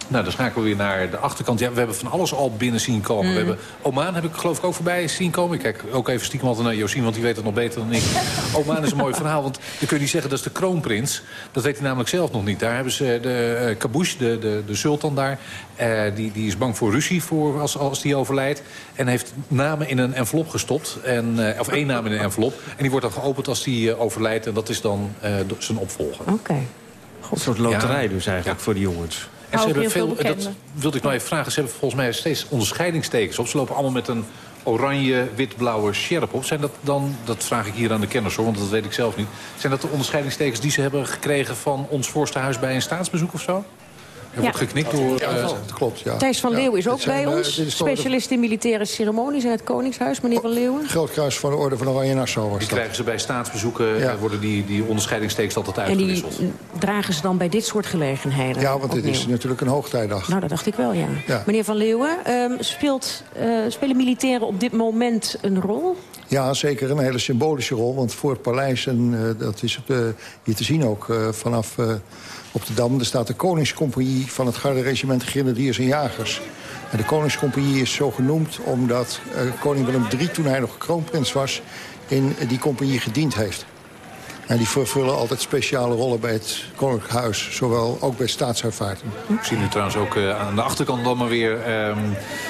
Nou, dan schakelen we weer naar de achterkant. Ja, we hebben van alles al binnen zien komen. Mm. We hebben Oman heb ik geloof ik ook voorbij zien komen. Ik kijk ook even stiekem altijd naar Josien, want die weet het nog beter dan ik. Oman is een mooi verhaal, want dan kun je niet zeggen dat is de kroonprins. Dat weet hij namelijk zelf nog niet. Daar hebben ze de uh, Kabush, de, de, de sultan daar. Uh, die, die is bang voor ruzie voor als, als die overlijdt. En heeft namen in een envelop gestopt. En, uh, of één naam in een envelop. En die wordt dan geopend als die uh, overlijdt. En dat is dan uh, zijn opvolger. Oké. Een soort loterij dus eigenlijk voor die jongens. En ze hebben veel, dat wilde ik nou even vragen. Ze hebben volgens mij steeds onderscheidingstekens op. Ze lopen allemaal met een oranje, wit-blauwe sjerp op. Zijn dat dan, dat vraag ik hier aan de kenners hoor, want dat weet ik zelf niet. Zijn dat de onderscheidingstekens die ze hebben gekregen van ons vorstenhuis bij een staatsbezoek of zo? Er wordt Ja. geknikt door... Ja, eh, dat klopt, ja. Thijs van Ja, Leeuw is ook zijn, bij eh, ons. Specialist in militaire ceremonies in het Koningshuis, meneer van Leeuwen. Groot van de Orde van Oranje Nassau was die dat. krijgen ze bij staatsbezoeken, Ja. eh, worden die, die onderscheidingstekens altijd En die uitgewisseld. dragen ze dan bij dit soort gelegenheden Ja, want dit is natuurlijk een hoogtijdag. Nou, dat dacht ik wel, ja. Ja. Meneer Van Leeuwen, ehm, speelt, eh, spelen militairen op dit moment een rol? Ja, zeker een hele symbolische rol. Want voor het paleis, en eh, dat is de, hier te zien ook eh, vanaf op de Dam... er staat de Koningscompagnie van het Garde Regiment Grenadiers en Jagers. En de Koningscompagnie is zo genoemd omdat koning Willem III... toen hij nog kroonprins was, in die compagnie gediend heeft. En die vervullen altijd speciale rollen bij het Koninklijk Huis. Zowel ook bij staatsuitvaarten. Ik zie nu trouwens ook eh, aan de achterkant dan maar weer ehm,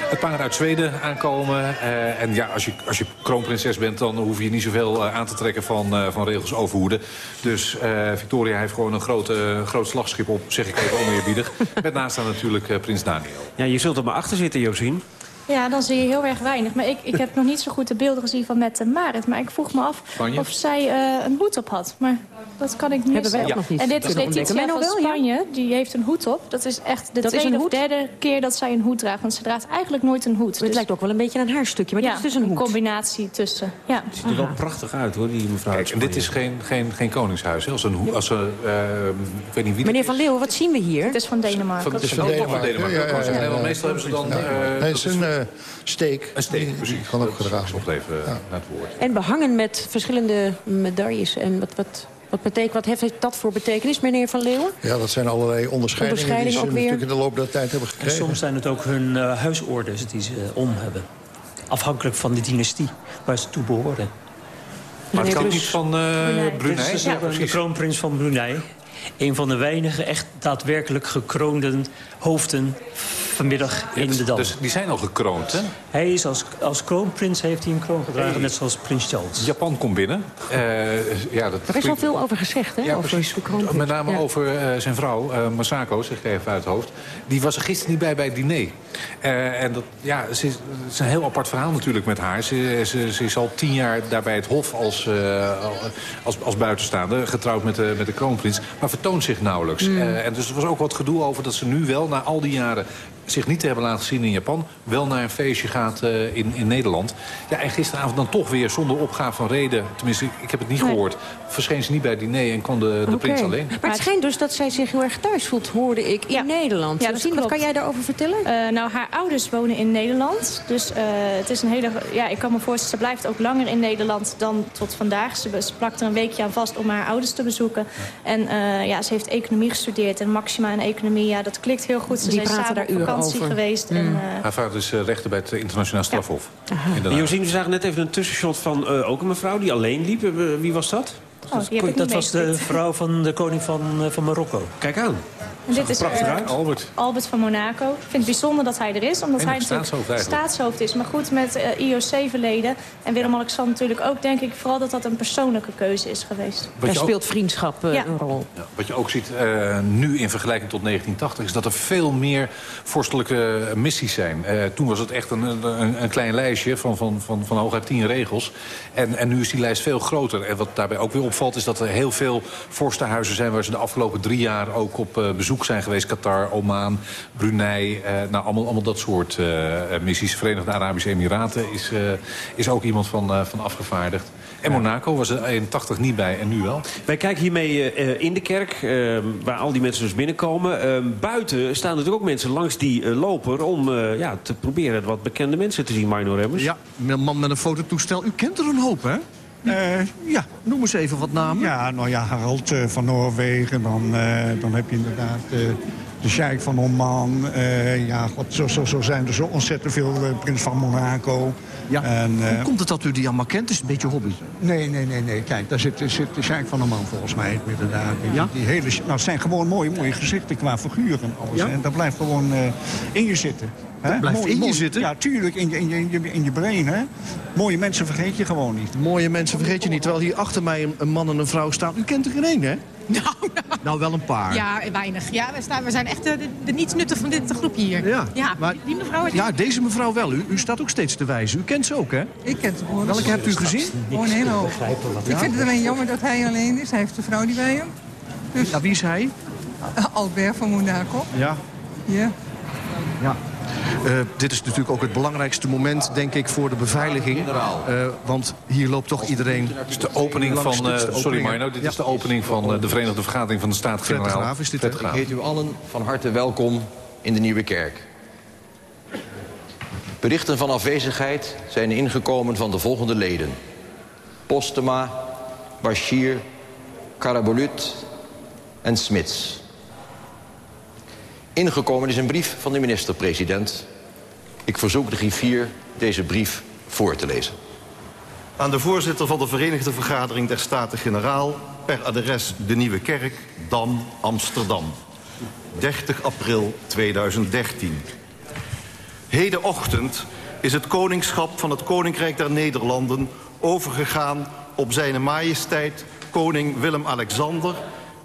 het paar uit Zweden aankomen. Eh, en ja, als je, als je kroonprinses bent, dan hoef je niet zoveel eh, aan te trekken van, eh, van regels overhoeden. Dus eh, Victoria heeft gewoon een grote, groot slagschip op, zeg ik even oneerbiedig. Met naast aan natuurlijk eh, prins Daniel. Ja, je zult er maar achter zitten, Josien. Ja, dan zie je heel erg weinig. Maar ik, ik heb nog niet zo goed de beelden gezien van met Marit. Maar ik vroeg me af Spanje? of zij eh, een hoed op had. Maar dat kan ik niet Hebben wij ook zeggen. nog niet En dit is Letitia van? Spanje. Die heeft een hoed op. Dat is echt de Dat tweede een of hoed? derde keer dat zij een hoed draagt. Want ze draagt eigenlijk nooit een hoed. Het lijkt ook wel een beetje een haarstukje, maar ja, dit is dus een hoed. combinatie tussen. Ja. Ziet er wel prachtig uit, hoor, die mevrouw. Kijk, en dit is geen, geen, geen koningshuis. Hè? Als een, hoe- als een, eh, ik weet niet wie Meneer Van Leeuwen, wat zien we hier? Het is van Denemarken. Van, Het is van toch van Denemarken. Denemarken. Ja, ja, ja, Nee, want ja. meestal hebben ze dan... Eh, het is een eh, steek. Een steek, precies. Kan ook gedragen Nog even eh, naar het woord. En behangen met verschillende medailles. En wat, wat, wat, betekent, wat heeft dat voor betekenis, meneer Van Leeuwen? Ja, dat zijn allerlei onderscheidingen Onderscheiding die ze ook weer. natuurlijk in de loop der tijd hebben En gekregen. soms zijn het ook hun eh, huisorders die ze om hebben. Afhankelijk van de dynastie waar ze toe behoren. Maar het kan niet van eh, Brunei? Ja, de kroonprins van Brunei. een van de weinige echt daadwerkelijk gekroonde hoofden vanmiddag in de Dam. Dus die zijn al gekroond, hè? Hij is als, als kroonprins heeft hij een kroon gedragen, net zoals prins Charles. Japan komt binnen. Uh, ja, dat er is al veel over gezegd, hè? Ja, over precies. Met name ja. over uh, zijn vrouw, uh, Masako, zeg ik even uit het hoofd. Die was er gisteren niet bij bij het diner. En dat, ja, ze is, het is een heel apart verhaal natuurlijk met haar. Ze, ze, ze is al tien jaar daar bij het hof als, als, als buitenstaande. Getrouwd met de, met de kroonprins. Maar vertoont zich nauwelijks. Mm. en dus er was ook wat gedoe over dat ze nu wel, na al die jaren zich niet te hebben laten zien in Japan... wel naar een feestje gaat uh, in, in Nederland. Ja, en gisteravond dan toch weer zonder opgave van reden... tenminste, ik heb het niet nee. gehoord... verscheen ze niet bij het diner en kon de, de okay. prins alleen. Maar het schijnt dus dat zij zich heel erg thuis voelt, hoorde ik, in ja. Nederland. Ja, dat zien, wat kan jij daarover vertellen? Uh, nou, haar ouders wonen in Nederland. Dus uh, het is een hele... Ja, ik kan me voorstellen, ze blijft ook langer in Nederland dan tot vandaag. Ze, ze plakt er een weekje aan vast om haar ouders te bezoeken. En ja, ze heeft economie gestudeerd en Maxima en economie. Ja, dat klikt heel goed. Ze Die zijn praten samen daar uren vakantie over. geweest. Mm. En, uh, Haar vader is uh, rechter bij het internationaal strafhof. Ja. Josien, we zagen net even een tussenshot van uh, ook een mevrouw die alleen liep. Wie was dat? Oh, die heb ik dat was de vrouw van de koning van, uh, van Marokko. Kijk aan. En dit is Prachtig Albert. Albert van Monaco. Ik vind het bijzonder dat hij er is, omdat En hij natuurlijk eigenlijk. staatshoofd is. Maar goed, met uh, IOC-verleden en Willem-Alexander natuurlijk ook... denk ik vooral dat dat een persoonlijke keuze is geweest. Wat Daar ook- speelt vriendschap uh, Ja. een rol. Ja, wat je ook ziet eh, nu in vergelijking tot 1980... is dat er veel meer vorstelijke missies zijn. Eh, toen was het echt een, een, een klein lijstje van, van, van, van hooguit tien regels. En, en nu is die lijst veel groter. En wat daarbij ook weer opvalt... is dat er heel veel vorstenhuizen zijn... waar ze de afgelopen drie jaar ook op eh, bezoek zijn geweest. Qatar, Oman, Brunei. eh, nou, allemaal, allemaal dat soort eh, missies. Verenigde Arabische Emiraten is, eh, is ook iemand van, eh, van afgevaardigd. En Monaco was er in 80 niet bij en nu wel. Wij kijken hiermee eh, in de kerk, eh, waar al die mensen dus binnenkomen. Eh, buiten staan natuurlijk ook mensen langs die eh, loper... om eh, ja, te proberen wat bekende mensen te zien, Marno Remmers. Ja, een man met een fototoestel. U kent er een hoop, hè? Ja, noem eens even wat namen. Ja, nou ja, Harald eh, van Noorwegen. Dan, eh, dan heb je inderdaad eh, de Sheikh van Oman. eh, ja, god, zo, zo, zo zijn er zo ontzettend veel. eh, Prins van Monaco. Ja. En, eh, Hoe komt het dat u die allemaal kent? Het is een beetje hobby. Nee, nee, nee, nee. Kijk, daar zit, zit de Sheikh van Oman volgens mij inderdaad. Ja? die hele, nou, het zijn gewoon mooie, mooie gezichten qua figuur en alles. Ja? En dat blijft gewoon eh, in je zitten. Blijft in je zitten? Ja, tuurlijk, in je, in, je, in, je, in je brain. Hè? Mooie mensen vergeet je gewoon niet. Mooie mensen vergeet je niet. Terwijl hier achter mij een, een man en een vrouw staan. U kent er geen één, hè? Nou, Nou, wel een paar. ja, weinig. Ja, we, staan, we zijn echt de, de, de niets nuttig van dit groepje hier. Ja, ja maar- die mevrouw... Die, Ja, deze mevrouw wel. U, u staat ook steeds te wijzen. U kent ze ook, hè? Ik ken het gewoon. Welke hebt u gezien? Gewoon een hele hoop. Ik vind het alleen jammer dat hij alleen is. Hij heeft een vrouw die bij hem. Dus Ja, wie is hij? Albert van Monaco. Ja. Ja. Ja. Eh, dit is natuurlijk ook het belangrijkste moment, denk ik, voor de beveiliging. Eh, want hier loopt toch iedereen... Het is de opening langs van... de- eh, de sorry. Marno, dit Ja. is de opening van eh, de Verenigde Vergadering van de is dit, Graaf. Ik heet u allen van harte welkom in de Nieuwe Kerk. Berichten van afwezigheid zijn ingekomen van de volgende leden. Postema, Bashir, Karabulut en Smits. Ingekomen is een brief van de minister-president. Ik verzoek de griffier deze brief voor te lezen. Aan de voorzitter van de Verenigde Vergadering der Staten-Generaal... per adres De Nieuwe Kerk, Dam, Amsterdam. 30 april 2013. Hedenochtend is het koningschap van het Koninkrijk der Nederlanden... overgegaan op zijn majesteit koning Willem-Alexander...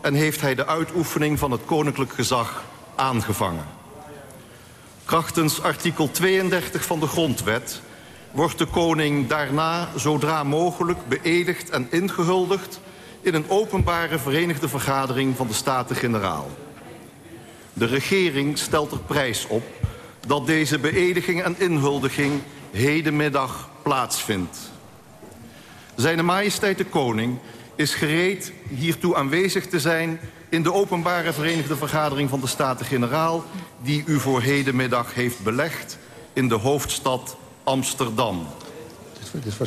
en heeft hij de uitoefening van het koninklijk gezag aangevangen. Krachtens artikel 32 van de Grondwet wordt de koning daarna zodra mogelijk beëdigd en ingehuldigd in een openbare verenigde vergadering van de Staten-Generaal. De regering stelt er prijs op dat deze beëdiging en inhuldiging hedenmiddag plaatsvindt. Zijne majesteit de koning is gereed hiertoe aanwezig te zijn in de openbare verenigde vergadering van de Staten-Generaal... die u voor hedenmiddag heeft belegd in de hoofdstad Amsterdam.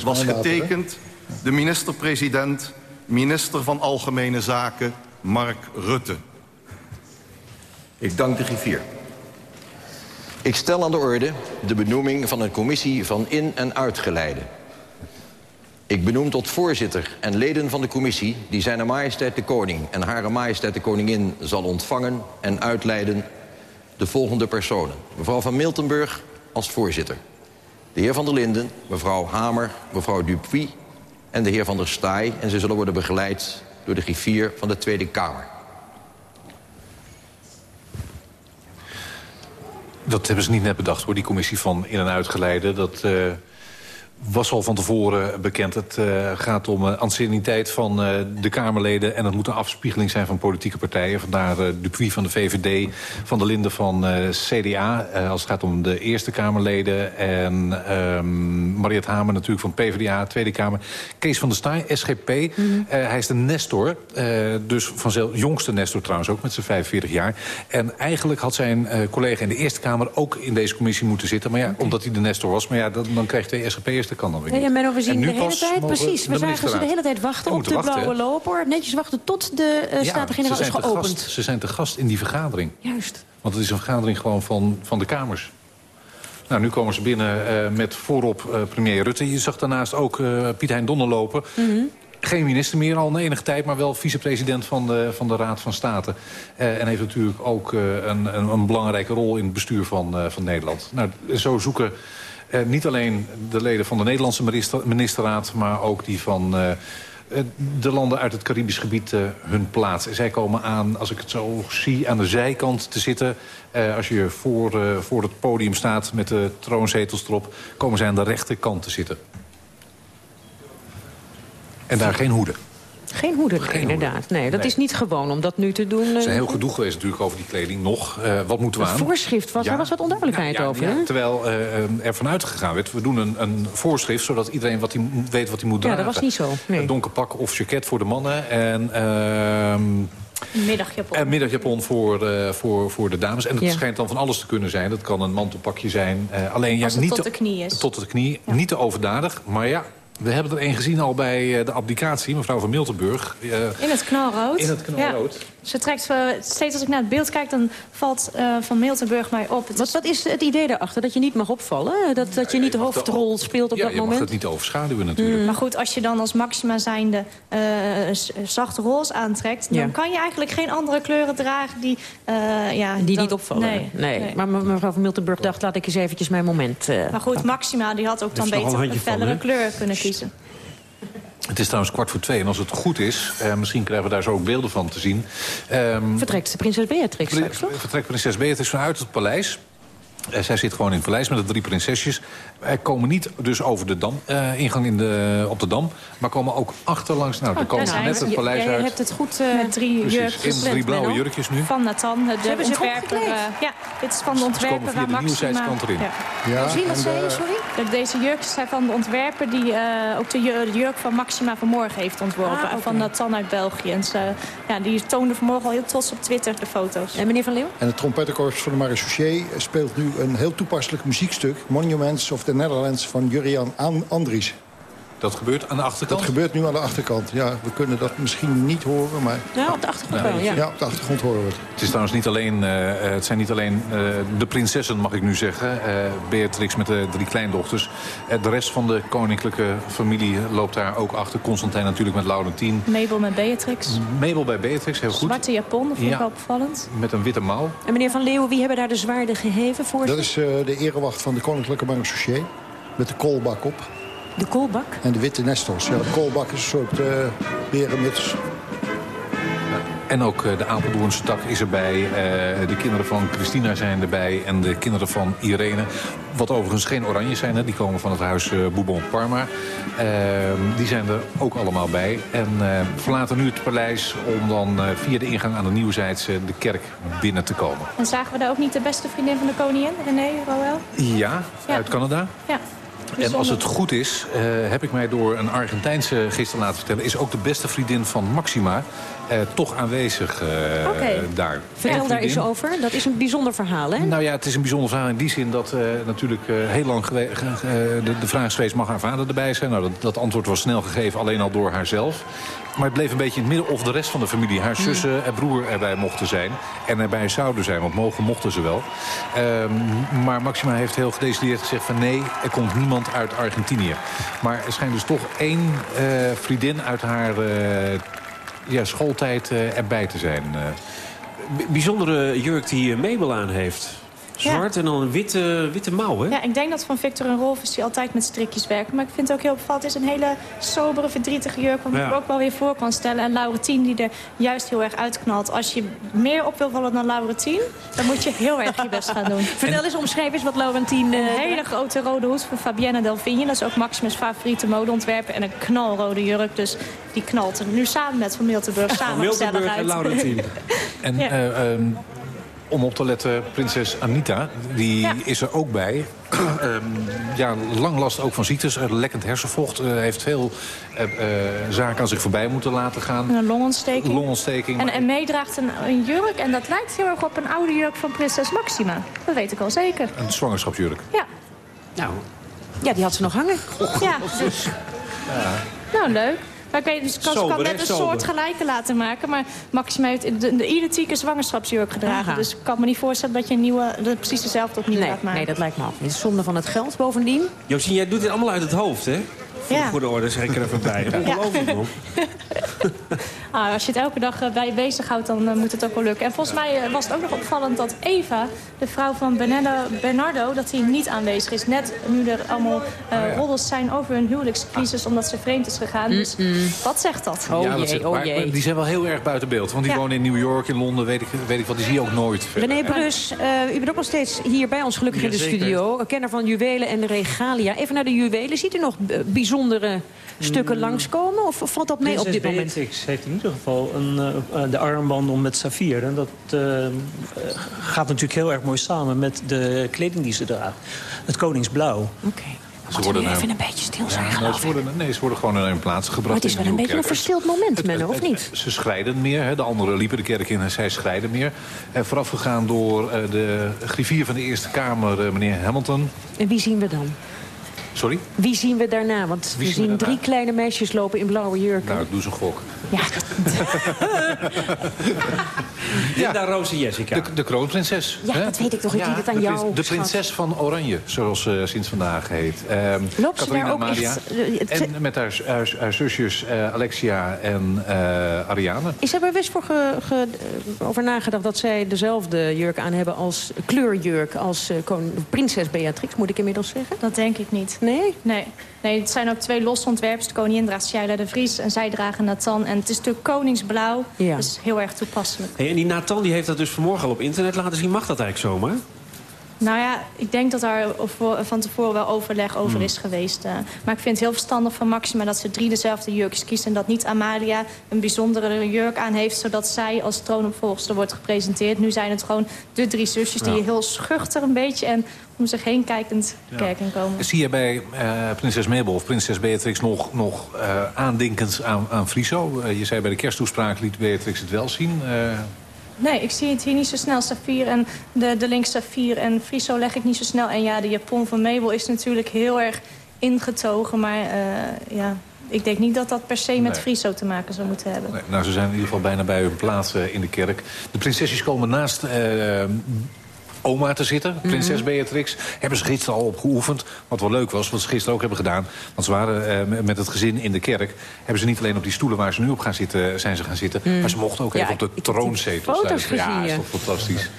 Was getekend de minister-president, minister van Algemene Zaken, Mark Rutte. Ik dank de griffier. Ik stel aan de orde de benoeming van een commissie van in- en uitgeleide. Ik benoem tot voorzitter en leden van de commissie... die zijn majesteit de koning en hare majesteit de koningin zal ontvangen en uitleiden... de volgende personen. Mevrouw van Miltenburg als voorzitter. De heer Van der Linden, mevrouw Hamer, mevrouw Dupuy en de heer Van der Staaij. En ze zullen worden begeleid door de griffier van de Tweede Kamer. Dat hebben ze niet net bedacht, hoor, die commissie van in- en uitgeleide. Dat uh, was al van tevoren bekend. Het uh, gaat om uh, anciëniteit van uh, de Kamerleden... en het moet een afspiegeling zijn van politieke partijen. Vandaar uh, Dupuy van de VVD, Van der Linden van CDA... Als het gaat om de Eerste Kamerleden. En um, Mariette Hamer natuurlijk van PvdA, Tweede Kamer. Kees van der Staaij, SGP. Mm -hmm. uh, hij is de nestor, dus vanzelf jongste nestor trouwens ook... met zijn 45 jaar. En eigenlijk had zijn collega in de Eerste Kamer... ook in deze commissie moeten zitten. Maar ja, okay. omdat hij de nestor was. Maar ja, dan, dan je twee SGP'ers kan dan weer niet. Ja, Menno, we zien de hele tijd, precies. We zagen ze de hele tijd wachten op de wachten, blauwe loper. Netjes wachten tot de uh, Staten-Generaal is geopend. Gast, ze zijn te gast in die vergadering. Juist. Want het is een vergadering gewoon van, van de Kamers. Nou, nu komen ze binnen uh, met voorop uh, premier Rutte. Je zag daarnaast ook uh, Piet Hein Donner lopen. Mm -hmm. Geen minister meer al een enige tijd, maar wel vicepresident van de, van de Raad van State. En heeft natuurlijk ook een, een, een belangrijke rol in het bestuur van, van Nederland. Nou, zo zoeken uh, niet alleen de leden van de Nederlandse minister, ministerraad... maar ook die van uh, de landen uit het Caribisch gebied hun plaats. Zij komen aan, als ik het zo zie, aan de zijkant te zitten. Als je voor, voor het podium staat met de troonzetels erop... komen zij aan de rechterkant te zitten. En daar geen hoeden. Geen hoeden, Geen inderdaad. Hoeden. Nee, dat nee. is niet gewoon om dat nu te doen. Er is een heel gedoe geweest natuurlijk over die kleding nog. Uh, wat moeten we aan? Het voorschrift, was, ja. er was wat onduidelijkheid ja, ja, over. Ja, terwijl uh, er vanuit gegaan werd, we doen een, een voorschrift... zodat iedereen wat hij, weet wat hij moet dragen. Ja, dat was niet zo. Nee. Een donker pak of jacket voor de mannen. En... Uh, een middagjapon. Een middagjapon voor, uh, voor, voor de dames. En dat ja. schijnt dan van alles te kunnen zijn. Dat kan een mantelpakje zijn. Uh, alleen, ja, Als het niet tot de knie is. Tot de knie. Ja. Niet te overdadig. Maar ja, we hebben er een gezien al bij de abdicatie, mevrouw van Miltenburg. Uh, in het knalrood. In het knalrood. Ze trekt, uh, steeds als ik naar het beeld kijk, dan valt uh, Van Miltenburg mij op. Het wat, is... wat is het idee daarachter? Dat je niet mag opvallen? Dat, dat je niet de hoofdrol speelt op ja, dat moment? Ja, je mag het niet overschaduwen natuurlijk. Mm. Maar goed, als je dan als Maxima zijnde uh, zachte roze aantrekt... dan ja. kan je eigenlijk geen andere kleuren dragen die... ja, die dan... niet opvallen? Nee, nee. nee. Maar mevrouw Van Miltenburg dacht, laat ik eens eventjes mijn moment... maar goed, Maxima die had ook dan beter een fellere kleur kunnen kiezen. Het is trouwens kwart voor twee. En als het goed is, uh, misschien krijgen we daar zo ook beelden van te zien. Um, Vertrekt prinses Beatrix straks, toch? Vertrekt prinses Beatrix vanuit het paleis. Uh, zij zit gewoon in het paleis met de drie prinsesjes. Wij komen niet dus over de dam, uh, ingang in de, op de dam... maar komen ook achterlangs. Nou, daar oh, komen ze net het paleis uit. Je hebt het goed uh, met drie jurkjes. In drie blauwe jurkjes nu. Van Nathan, de hebben ontwerper. ja, dit is van de ontwerper waar Maxima... erin. Ja. Ja, Zie wat zei je, sorry? Deze jurkjes zijn van de ontwerper... die ook de jurk van Maxima vanmorgen heeft ontworpen. Ah, okay. Van Nathan uit België. En ze, ja, die toonde vanmorgen al heel trots op Twitter de foto's. En meneer Van Leeuw? En het trompettenkorps van de Marechaussee speelt nu een heel toepasselijk muziekstuk... Monuments of the Netherlands van Jurian Andries. Dat gebeurt aan de achterkant? Dat gebeurt nu aan de achterkant. Ja, we kunnen dat misschien niet horen, maar... Ja, op de achtergrond wel, ja. Ja, op de achtergrond horen we het. Het, is trouwens niet alleen, uh, het zijn niet alleen uh, de prinsessen, mag ik nu zeggen. Uh, Beatrix met de drie kleindochters. de rest van de koninklijke familie loopt daar ook achter. Constantijn natuurlijk met Laurentien. Mabel met Beatrix. Mabel bij Beatrix, heel goed. Zwarte japon, dat vind ik wel opvallend. Met een witte mouw. En meneer Van Leeuwen, wie hebben daar de zwaarden geheven voor? Dat is de erewacht van de koninklijke marechaussee. Met de koolbak op. De koolbak? En de witte nestels. Ja, de koolbak is een soort uh, berenmuts. En ook uh, de Apeldoornse tak is erbij. Uh, de kinderen van Christina zijn erbij. En de kinderen van Irene. Wat overigens geen oranje zijn. Hè. Die komen van het huis uh, Bourbon Parma. die zijn er ook allemaal bij. En verlaten nu het paleis om dan via de ingang aan de Nieuwzijds de kerk binnen te komen. En zagen we daar ook niet de beste vriendin van de koningin, René Roel? Ja, ja, uit Canada. Ja. En als het goed is, uh, heb ik mij door een Argentijnse gisteren laten vertellen... is ook de beste vriendin van Maxima uh, toch aanwezig uh, okay. daar. Vertel daar eens over. Dat is een bijzonder verhaal, hè? Nou ja, het is een bijzonder verhaal in die zin dat natuurlijk heel lang de, de vraag is geweest... mag haar vader erbij zijn? Nou, dat, dat antwoord was snel gegeven, alleen al door haarzelf. Maar het bleef een beetje in het midden of de rest van de familie. Haar zussen en broer erbij mochten zijn. En erbij zouden zijn, want mogen mochten ze wel. Um, maar Maxima heeft heel gedecideerd gezegd van nee, er komt niemand iemand uit Argentinië. Maar er schijnt dus toch één eh, vriendin uit haar eh, ja, schooltijd eh, erbij te zijn. eh. Bijzondere jurk die eh, Mabel aan heeft. Zwart en dan een witte, witte mouw, hè? Ja, ik denk dat van Victor en Rolf is die altijd met strikjes werken. Maar ik vind het ook heel opvallend. Het is een hele sobere, verdrietige jurk. Wat ik me ook wel weer voor kan stellen. En Laurentien die er juist heel erg uitknalt. Als je meer op wil vallen dan Laurentien... dan moet je heel erg je best gaan doen. Vertel eens, omschrijf eens wat Laurentien... Een hele grote rode hoed van Fabienne Delvigne. Dat is ook Maximus' favoriete modeontwerper. En een knalrode jurk. Dus die knalt er nu samen met Van Miltenburg samen Miltenburg uit. en Laurentien. En Ja. eh, ehm, om op te letten, prinses Anita, die is er ook bij. Ehm, ja, lang last ook van ziektes. Lekkend hersenvocht. eh, heeft veel eh, eh, zaken aan zich voorbij moeten laten gaan. En een longontsteking. Longontsteking. En, en meedraagt een, een jurk. En dat lijkt heel erg op een oude jurk van prinses Maxima. Dat weet ik al zeker. Een zwangerschapsjurk. Ja. Nou. Ja, die had ze nog hangen. Ja, dus, nou leuk. Maar ik weet, dus ik kan, Sober, kan net een Sober. soort gelijke laten maken. Maar Maxima heeft de, de identieke zwangerschapsjurk gedragen. Aha. Dus ik kan me niet voorstellen dat je een nieuwe, de, precies dezelfde opnieuw Nee, laat maken. nee, dat lijkt me af. Het is zonde van het geld bovendien. Josien, jij doet dit allemaal uit het hoofd, hè? Voor Ja. de goede orde zeg ik er even bij. Ja. Ongelooflijk. Ah, als je het elke dag eh, bij je bezighoudt, dan eh, moet het ook wel lukken. En volgens mij eh, was het ook nog opvallend dat Eva, de vrouw van Bernardo, Bernardo dat die niet aanwezig is. Net nu er allemaal eh Oh ja. roddels zijn over hun huwelijkscrisis omdat ze vreemd is gegaan. Dus wat zegt dat? ja, dat zegt- maar Die zijn wel heel erg buiten beeld. Want die Ja. wonen in New York, in Londen, weet ik, weet ik wat. Die zie je ook nooit. verder. René Brus, eh, u bent ook nog steeds hier bij ons gelukkig in de studio. Kenner van juwelen en regalia. Even naar de juwelen. Ziet u nog eh, bijzondere stukken langskomen? Of valt dat mee op dit moment? Beatrix heeft in ieder geval een, eh, eh, de armband om met saffier. En dat eh, gaat natuurlijk heel erg mooi samen met de kleding die ze draagt. Het koningsblauw. Oké. Ze worden, even een beetje stil zijn, Ja, nou, ze worden, nee, ze worden gewoon naar hun plaats gebracht. Maar het is in wel een beetje een verstild moment, Menno, of niet? Ze schrijden meer. Hè. De anderen liepen de kerk in en zij schrijden meer. En voorafgegaan door eh, de griffier van de Eerste Kamer, meneer Hamilton. En wie zien we dan? Sorry? Wie zien we daarna? Want Wie we zien we drie kleine meisjes lopen in blauwe jurken. Nou, ik doe ze gok. Ja, Linda, Roos en Jessica. De, de kroonprinses. Ja, hè? dat weet ik toch, ik liet het aan de jou, prins- De schat. prinses van Oranje, zoals ze sinds vandaag heet. Ehm Loopt Catharina daar ook Amalia. echt, eh, En met haar, haar, haar zusjes eh, Alexia en eh, Ariane. Is er bewust voor ge- ge- eh, over nagedacht dat zij dezelfde jurk aan hebben als kleurjurk als eh, prinses Beatrix, moet ik inmiddels zeggen? Dat denk ik niet. Nee? Nee. Nee, het zijn ook twee losse ontwerpers. De koningin draagt Shaila de Vries en zij dragen Nathan. En het is natuurlijk koningsblauw. Ja. Dus heel erg toepasselijk. Hey, en die Nathan die heeft dat dus vanmorgen al op internet laten zien. Mag dat eigenlijk zomaar? Nou ja, ik denk dat daar van tevoren wel overleg over Hmm. is geweest. eh. maar ik vind het heel verstandig van Maxima dat ze drie dezelfde jurkjes kiest... en dat niet Amalia een bijzondere jurk aan heeft... zodat zij als troonopvolgster wordt gepresenteerd. Nu zijn het gewoon de drie zusjes die Ja. heel schuchter een beetje... en om zich heen kijkend kerk in komen. Zie je bij eh, prinses Mabel of prinses Beatrix nog, nog eh, aandenkend aan, aan Friso? Je zei bij de kersttoespraak liet Beatrix het wel zien. Nee, ik zie het hier niet zo snel. Safir en de, de link Safir en Friso leg ik niet zo snel. En ja, de Japon van Mabel is natuurlijk heel erg ingetogen. Maar eh, ja, ik denk niet dat dat per se met Nee. Friso te maken zou moeten hebben. nee, nou, ze zijn in ieder geval bijna bij hun plaats eh, in de kerk. De prinsesjes komen naast eh, oma te zitten, prinses Beatrix. Hebben ze gisteren al op geoefend. Wat wel leuk was, wat ze gisteren ook hebben gedaan. Want ze waren eh, met- het gezin in de kerk. Hebben ze niet alleen op die stoelen waar ze nu op gaan zitten, zijn ze gaan zitten. Maar ze mochten ook Ja, even op de troonzetels. foto's daar. Ja, is ja. toch fantastisch.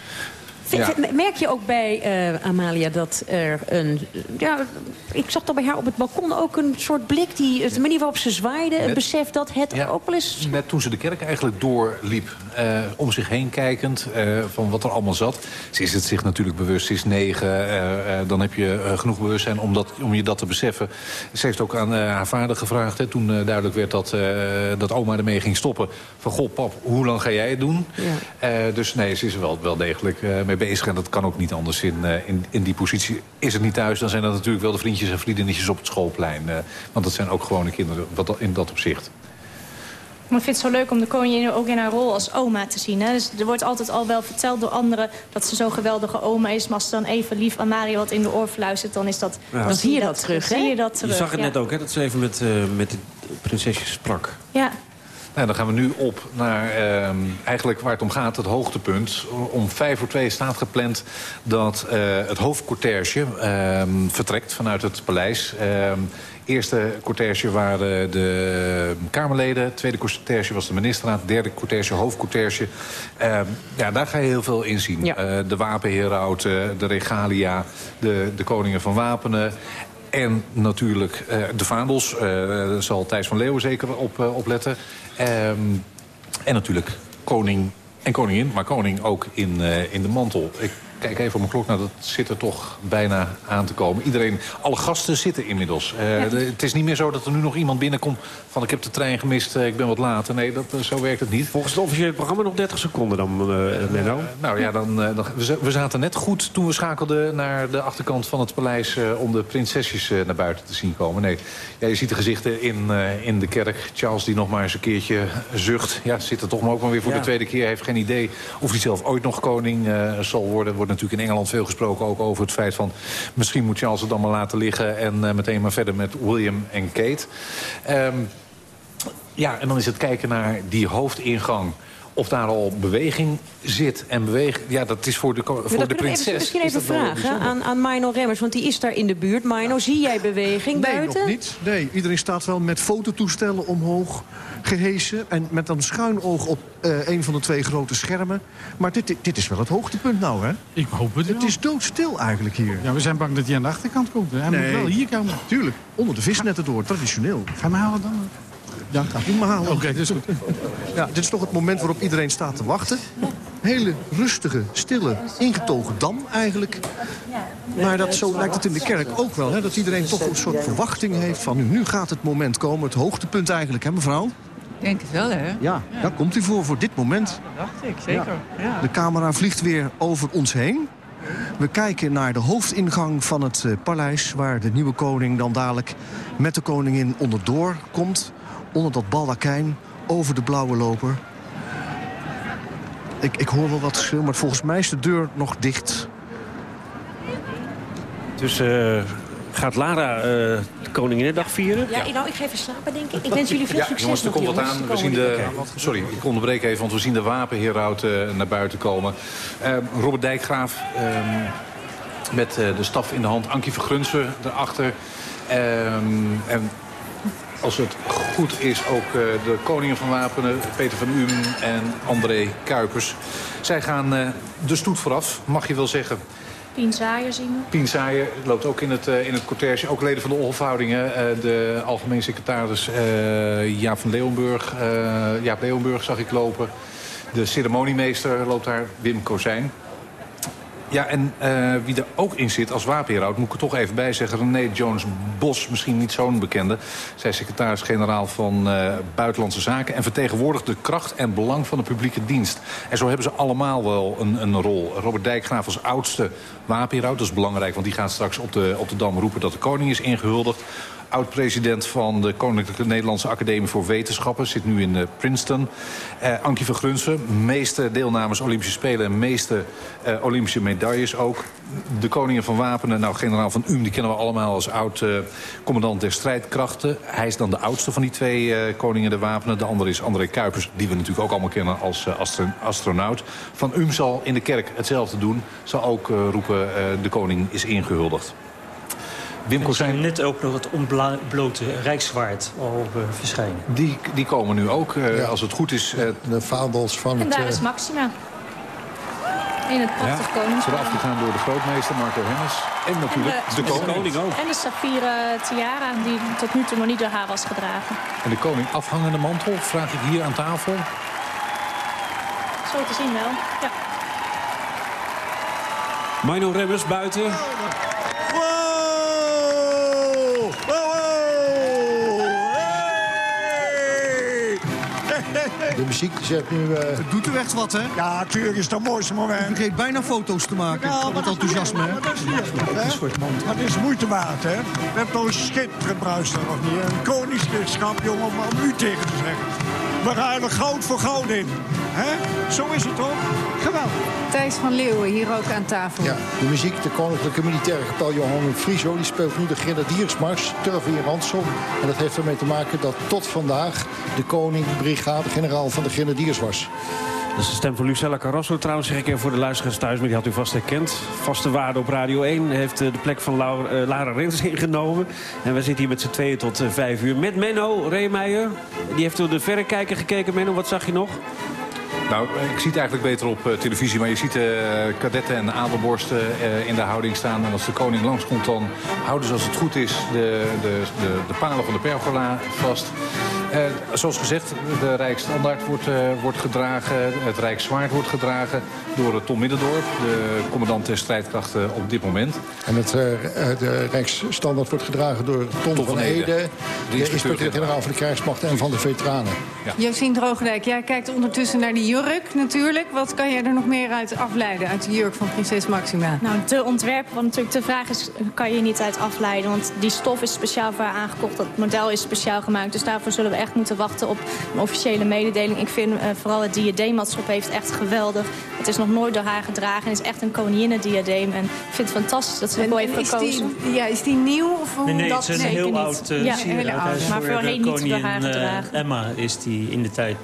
Ja. Merk je ook bij eh, Amalia dat er een... Ja, ik zag toch bij haar op het balkon ook een soort blik... die de manier waarop ze zwaaide, het besef dat het Ja. ook wel eens... Net toen ze de kerk eigenlijk doorliep, eh, om zich heen kijkend, eh, van wat er allemaal zat. Ze is het zich natuurlijk bewust, ze is negen, dan heb je genoeg bewustzijn om, dat, om je dat te beseffen. Ze heeft ook aan haar vader gevraagd, hè, toen duidelijk werd dat, dat oma ermee ging stoppen. Van, goh pap, hoe lang ga jij het doen? Dus nee, ze is er wel, wel degelijk mee bezig en dat kan ook niet anders in, eh, in, in die positie. Is het niet thuis, dan zijn dat natuurlijk wel de vriendjes en vriendinnetjes op het schoolplein. eh, want dat zijn ook gewone kinderen wat, in dat opzicht. Maar ik vind het zo leuk om de koningin ook in haar rol als oma te zien. Hè? Dus er wordt altijd al wel verteld door anderen dat ze zo'n geweldige oma is. Maar als ze dan even lief aan Mario wat in de oor fluistert, dan is dat... Ja. Dan zie je dat terug, zie hè? je dat Je terug, zag het ja. net ook, hè, dat ze even met, eh, met de prinsesjes sprak. Ja. Nou, dan gaan we nu op naar ehm, eigenlijk waar het om gaat, het hoogtepunt. Om vijf voor twee staat gepland dat eh, het hoofdcortège ehm, vertrekt vanuit het paleis. Ehm, Eerste cortège waren de Kamerleden. Tweede cortège was de ministerraad. Derde cortège, hoofdcortège. Ja, daar ga je heel veel in zien. Eh, de wapenheraut, eh, de regalia, de, de koningen van wapenen. En natuurlijk eh, de vaandels. Daar zal Thijs van Leeuwen zeker op, eh, Ehm, en natuurlijk koning en koningin, maar koning ook in, eh, in de mantel. Ik kijk even op mijn klok, nou, dat zit er toch bijna aan te komen. Iedereen, alle gasten zitten inmiddels. Eh, de- het is niet meer zo dat er nu nog iemand binnenkomt van... ik heb de trein gemist, eh, ik ben wat later. Nee, dat, eh, zo werkt het niet. Volgens het officiële programma nog 30 seconden dan, Menno. Nou ja, dan, dan, we za- we zaten net goed toen we schakelden naar de achterkant van het paleis... om de prinsesjes naar buiten te zien komen. Nee, ja, je ziet de gezichten in, in de kerk. Charles die nog maar eens een keertje zucht. Ja, zit er toch maar ook maar weer voor Ja. de tweede keer. Heeft geen idee of hij zelf ooit nog koning zal worden. Wordt natuurlijk in Engeland veel gesproken ook over het feit van... misschien moet Charles het dan maar laten liggen... en eh, meteen maar verder met William en Kate. Ehm, ja, en dan is het kijken naar die hoofdingang of daar al beweging zit. En beweging, ja, dat is voor de, voor dat de prinses. even, misschien is even vragen aan, aan Mino Remmers, want die is daar in de buurt. Mino, zie jij beweging Nee, buiten? nog niet. Nee, iedereen staat wel met fototoestellen omhoog gehesen. En met een schuin oog op eh, een van de twee grote schermen. Maar dit, dit is wel het hoogtepunt nou, hè? Ik hoop het Het wel. is doodstil eigenlijk hier. Ja, we zijn bang dat hij aan de achterkant komt. Hij moet wel hier komen. Tuurlijk, onder de visnetten door, traditioneel. Ga me halen dan. Ja, ga me halen. Oké, dat is goed. Ja, dit is toch het moment waarop iedereen staat te wachten. Hele rustige, stille, ingetogen dam eigenlijk. Maar dat, zo lijkt het in de kerk ook wel. Hè? Dat iedereen toch een soort verwachting heeft van... nu gaat het moment komen, het hoogtepunt eigenlijk, hè mevrouw? Ik denk het wel, hè? Ja, daar komt u voor, voor dit moment. dacht ik, zeker. Ja. De camera vliegt weer over ons heen. We kijken naar de hoofdingang van het eh, paleis... waar de nieuwe koning dan dadelijk met de koningin onderdoor komt. Onder dat baldakijn, over de blauwe loper. Ik, ik hoor wel wat geschreeuw, maar volgens mij is de deur nog dicht. Dus eh, gaat Lara eh, Koninginnedag vieren? Ja, nou, ik ga even slapen, denk ik. Ik wens jullie veel Ja, succes jongens, er komt wat aan. We zien de, sorry, ik onderbreek even, want we zien de wapenheraut eh, naar buiten komen. Eh, Robert Dijkgraaf ehm, met eh, de staf in de hand. Ankie Vergrunsen erachter. Ehm, en als het goed is, ook eh, de koningen van wapenen, Peter van Uhm en André Kuipers. Zij gaan eh, de stoet vooraf, mag je wel zeggen. Pien Zaaier zien we. Pien Saaier loopt ook in het, eh, in het cortège. Ook leden van de Hofhoudingen. eh, de algemeen secretaris eh, Jaap van Leeuwenburg. Jaap Leeuwenburg zag ik lopen. De ceremoniemeester loopt daar, Wim Kozijn. Ja, en eh, wie er ook in zit als wapenheraut, moet ik er toch even bij zeggen... René Jones-Bos, misschien niet zo'n bekende. Zij is secretaris-generaal van eh, Buitenlandse Zaken... en vertegenwoordigt de kracht en belang van de publieke dienst. En zo hebben ze allemaal wel een, een rol. Robert Dijkgraaf als oudste wapenheraut, dat is belangrijk... want die gaat straks op de, op de Dam roepen dat de koning is ingehuldigd oud-president van de Koninklijke Nederlandse Academie voor Wetenschappen. Zit nu in eh, Princeton. Eh, Ankie van Grunsen, meeste deelnemers Olympische Spelen... en meeste eh, Olympische medailles ook. De koningin van Wapenen, nou generaal van Uhm... die kennen we allemaal als oud-commandant der strijdkrachten. Hij is dan de oudste van die twee koningen der Wapenen. De andere is André Kuipers, die we natuurlijk ook allemaal kennen als astro- astronaut. Van Uhm zal in de kerk hetzelfde doen. Zal ook roepen, de koning is ingehuldigd. Wim Kozijn... zien net ook nog het ontblote rijkszwaard al eh, verschijnen. Die, die komen nu ook, eh, als het goed is. eh, De vaandels van En het... daar eh, is Maxima. In het prachtig ja, worden afgegaan door de grootmeester Marco Hennis. En natuurlijk En de, koning. En de saffieren tiara die tot nu toe nog niet door haar was gedragen. En de koning afhangende mantel, vraag ik hier aan tafel. Zo te zien wel. Ja. Mino Remmers buiten. De muziek zet nu... eh, Het doet er echt wat, hè? Ja, natuurlijk is het het mooiste moment. Ik vergeet bijna foto's te maken Ja, dat is enthousiasme. hè? dat is? Maar het is moeite waard, hè? We hebben toch een schitterend bruis nog niet. Een koningschap, jongen, om u tegen te zeggen. we ruilen goud voor goud in. Hè? Zo is het toch? Geweldig. Thijs van Leeuwen hier ook aan tafel. Ja, de muziek, de Koninklijke Militaire Kapel Johan Frieso... die speelt nu de Grenadiersmars, Turf in Ransom. En dat heeft ermee te maken dat tot vandaag... de koning brigade-generaal van de Grenadiers was. Dat is de stem van Lucella Carrasso. Trouwens zeg ik even voor de luisteraars thuis, maar die had u vast herkend. Vaste waarde op Radio 1 heeft eh, de plek van Laura, eh, Lara Rens ingenomen. En we zitten hier met z'n tweeën tot eh, vijf uur. Met Menno Reemeijer. Die heeft door de verrekijker gekeken. Menno, wat zag je nog? Nou, ik zie het eigenlijk beter op eh, televisie. Maar je ziet eh, kadetten en adelborsten eh, in de houding staan. En als de koning langskomt, dan houden ze als het goed is de, de, de, de palen van de pergola vast. Eh, zoals gezegd, de Rijksstandaard wordt, eh, wordt gedragen. Het Rijkszwaard wordt gedragen door Tom Middendorp. De commandant der strijdkrachten op dit moment. En het, eh, de Rijksstandaard wordt gedragen door Tom, Tom van van Ede, Ede... de inspecteur-generaal van de krijgsmacht en van de veteranen. Josien Droogdijk, jij kijkt ondertussen naar die jurk natuurlijk. Wat kan jij er nog meer uit afleiden, uit de jurk van prinses Maxima? Nou, de ontwerpen, want natuurlijk de vraag is, kan je niet uit afleiden. Want die stof is speciaal voor haar aangekocht, dat model is speciaal gemaakt. Dus daarvoor zullen we echt moeten wachten op een officiële mededeling. Ik vind eh, vooral het diadeematschap heeft echt geweldig. Het is nog nooit door haar gedragen en is echt een koninginnendiadeem. En ik vind het fantastisch dat ze ervoor heeft gekozen. die, ja, is die nieuw? Of hoe Nee, nee, dat het is een zeker heel niet. oud uh, Ja, is oude. Maar voorheen niet door haar eh, gedragen. Emma is die in de tijd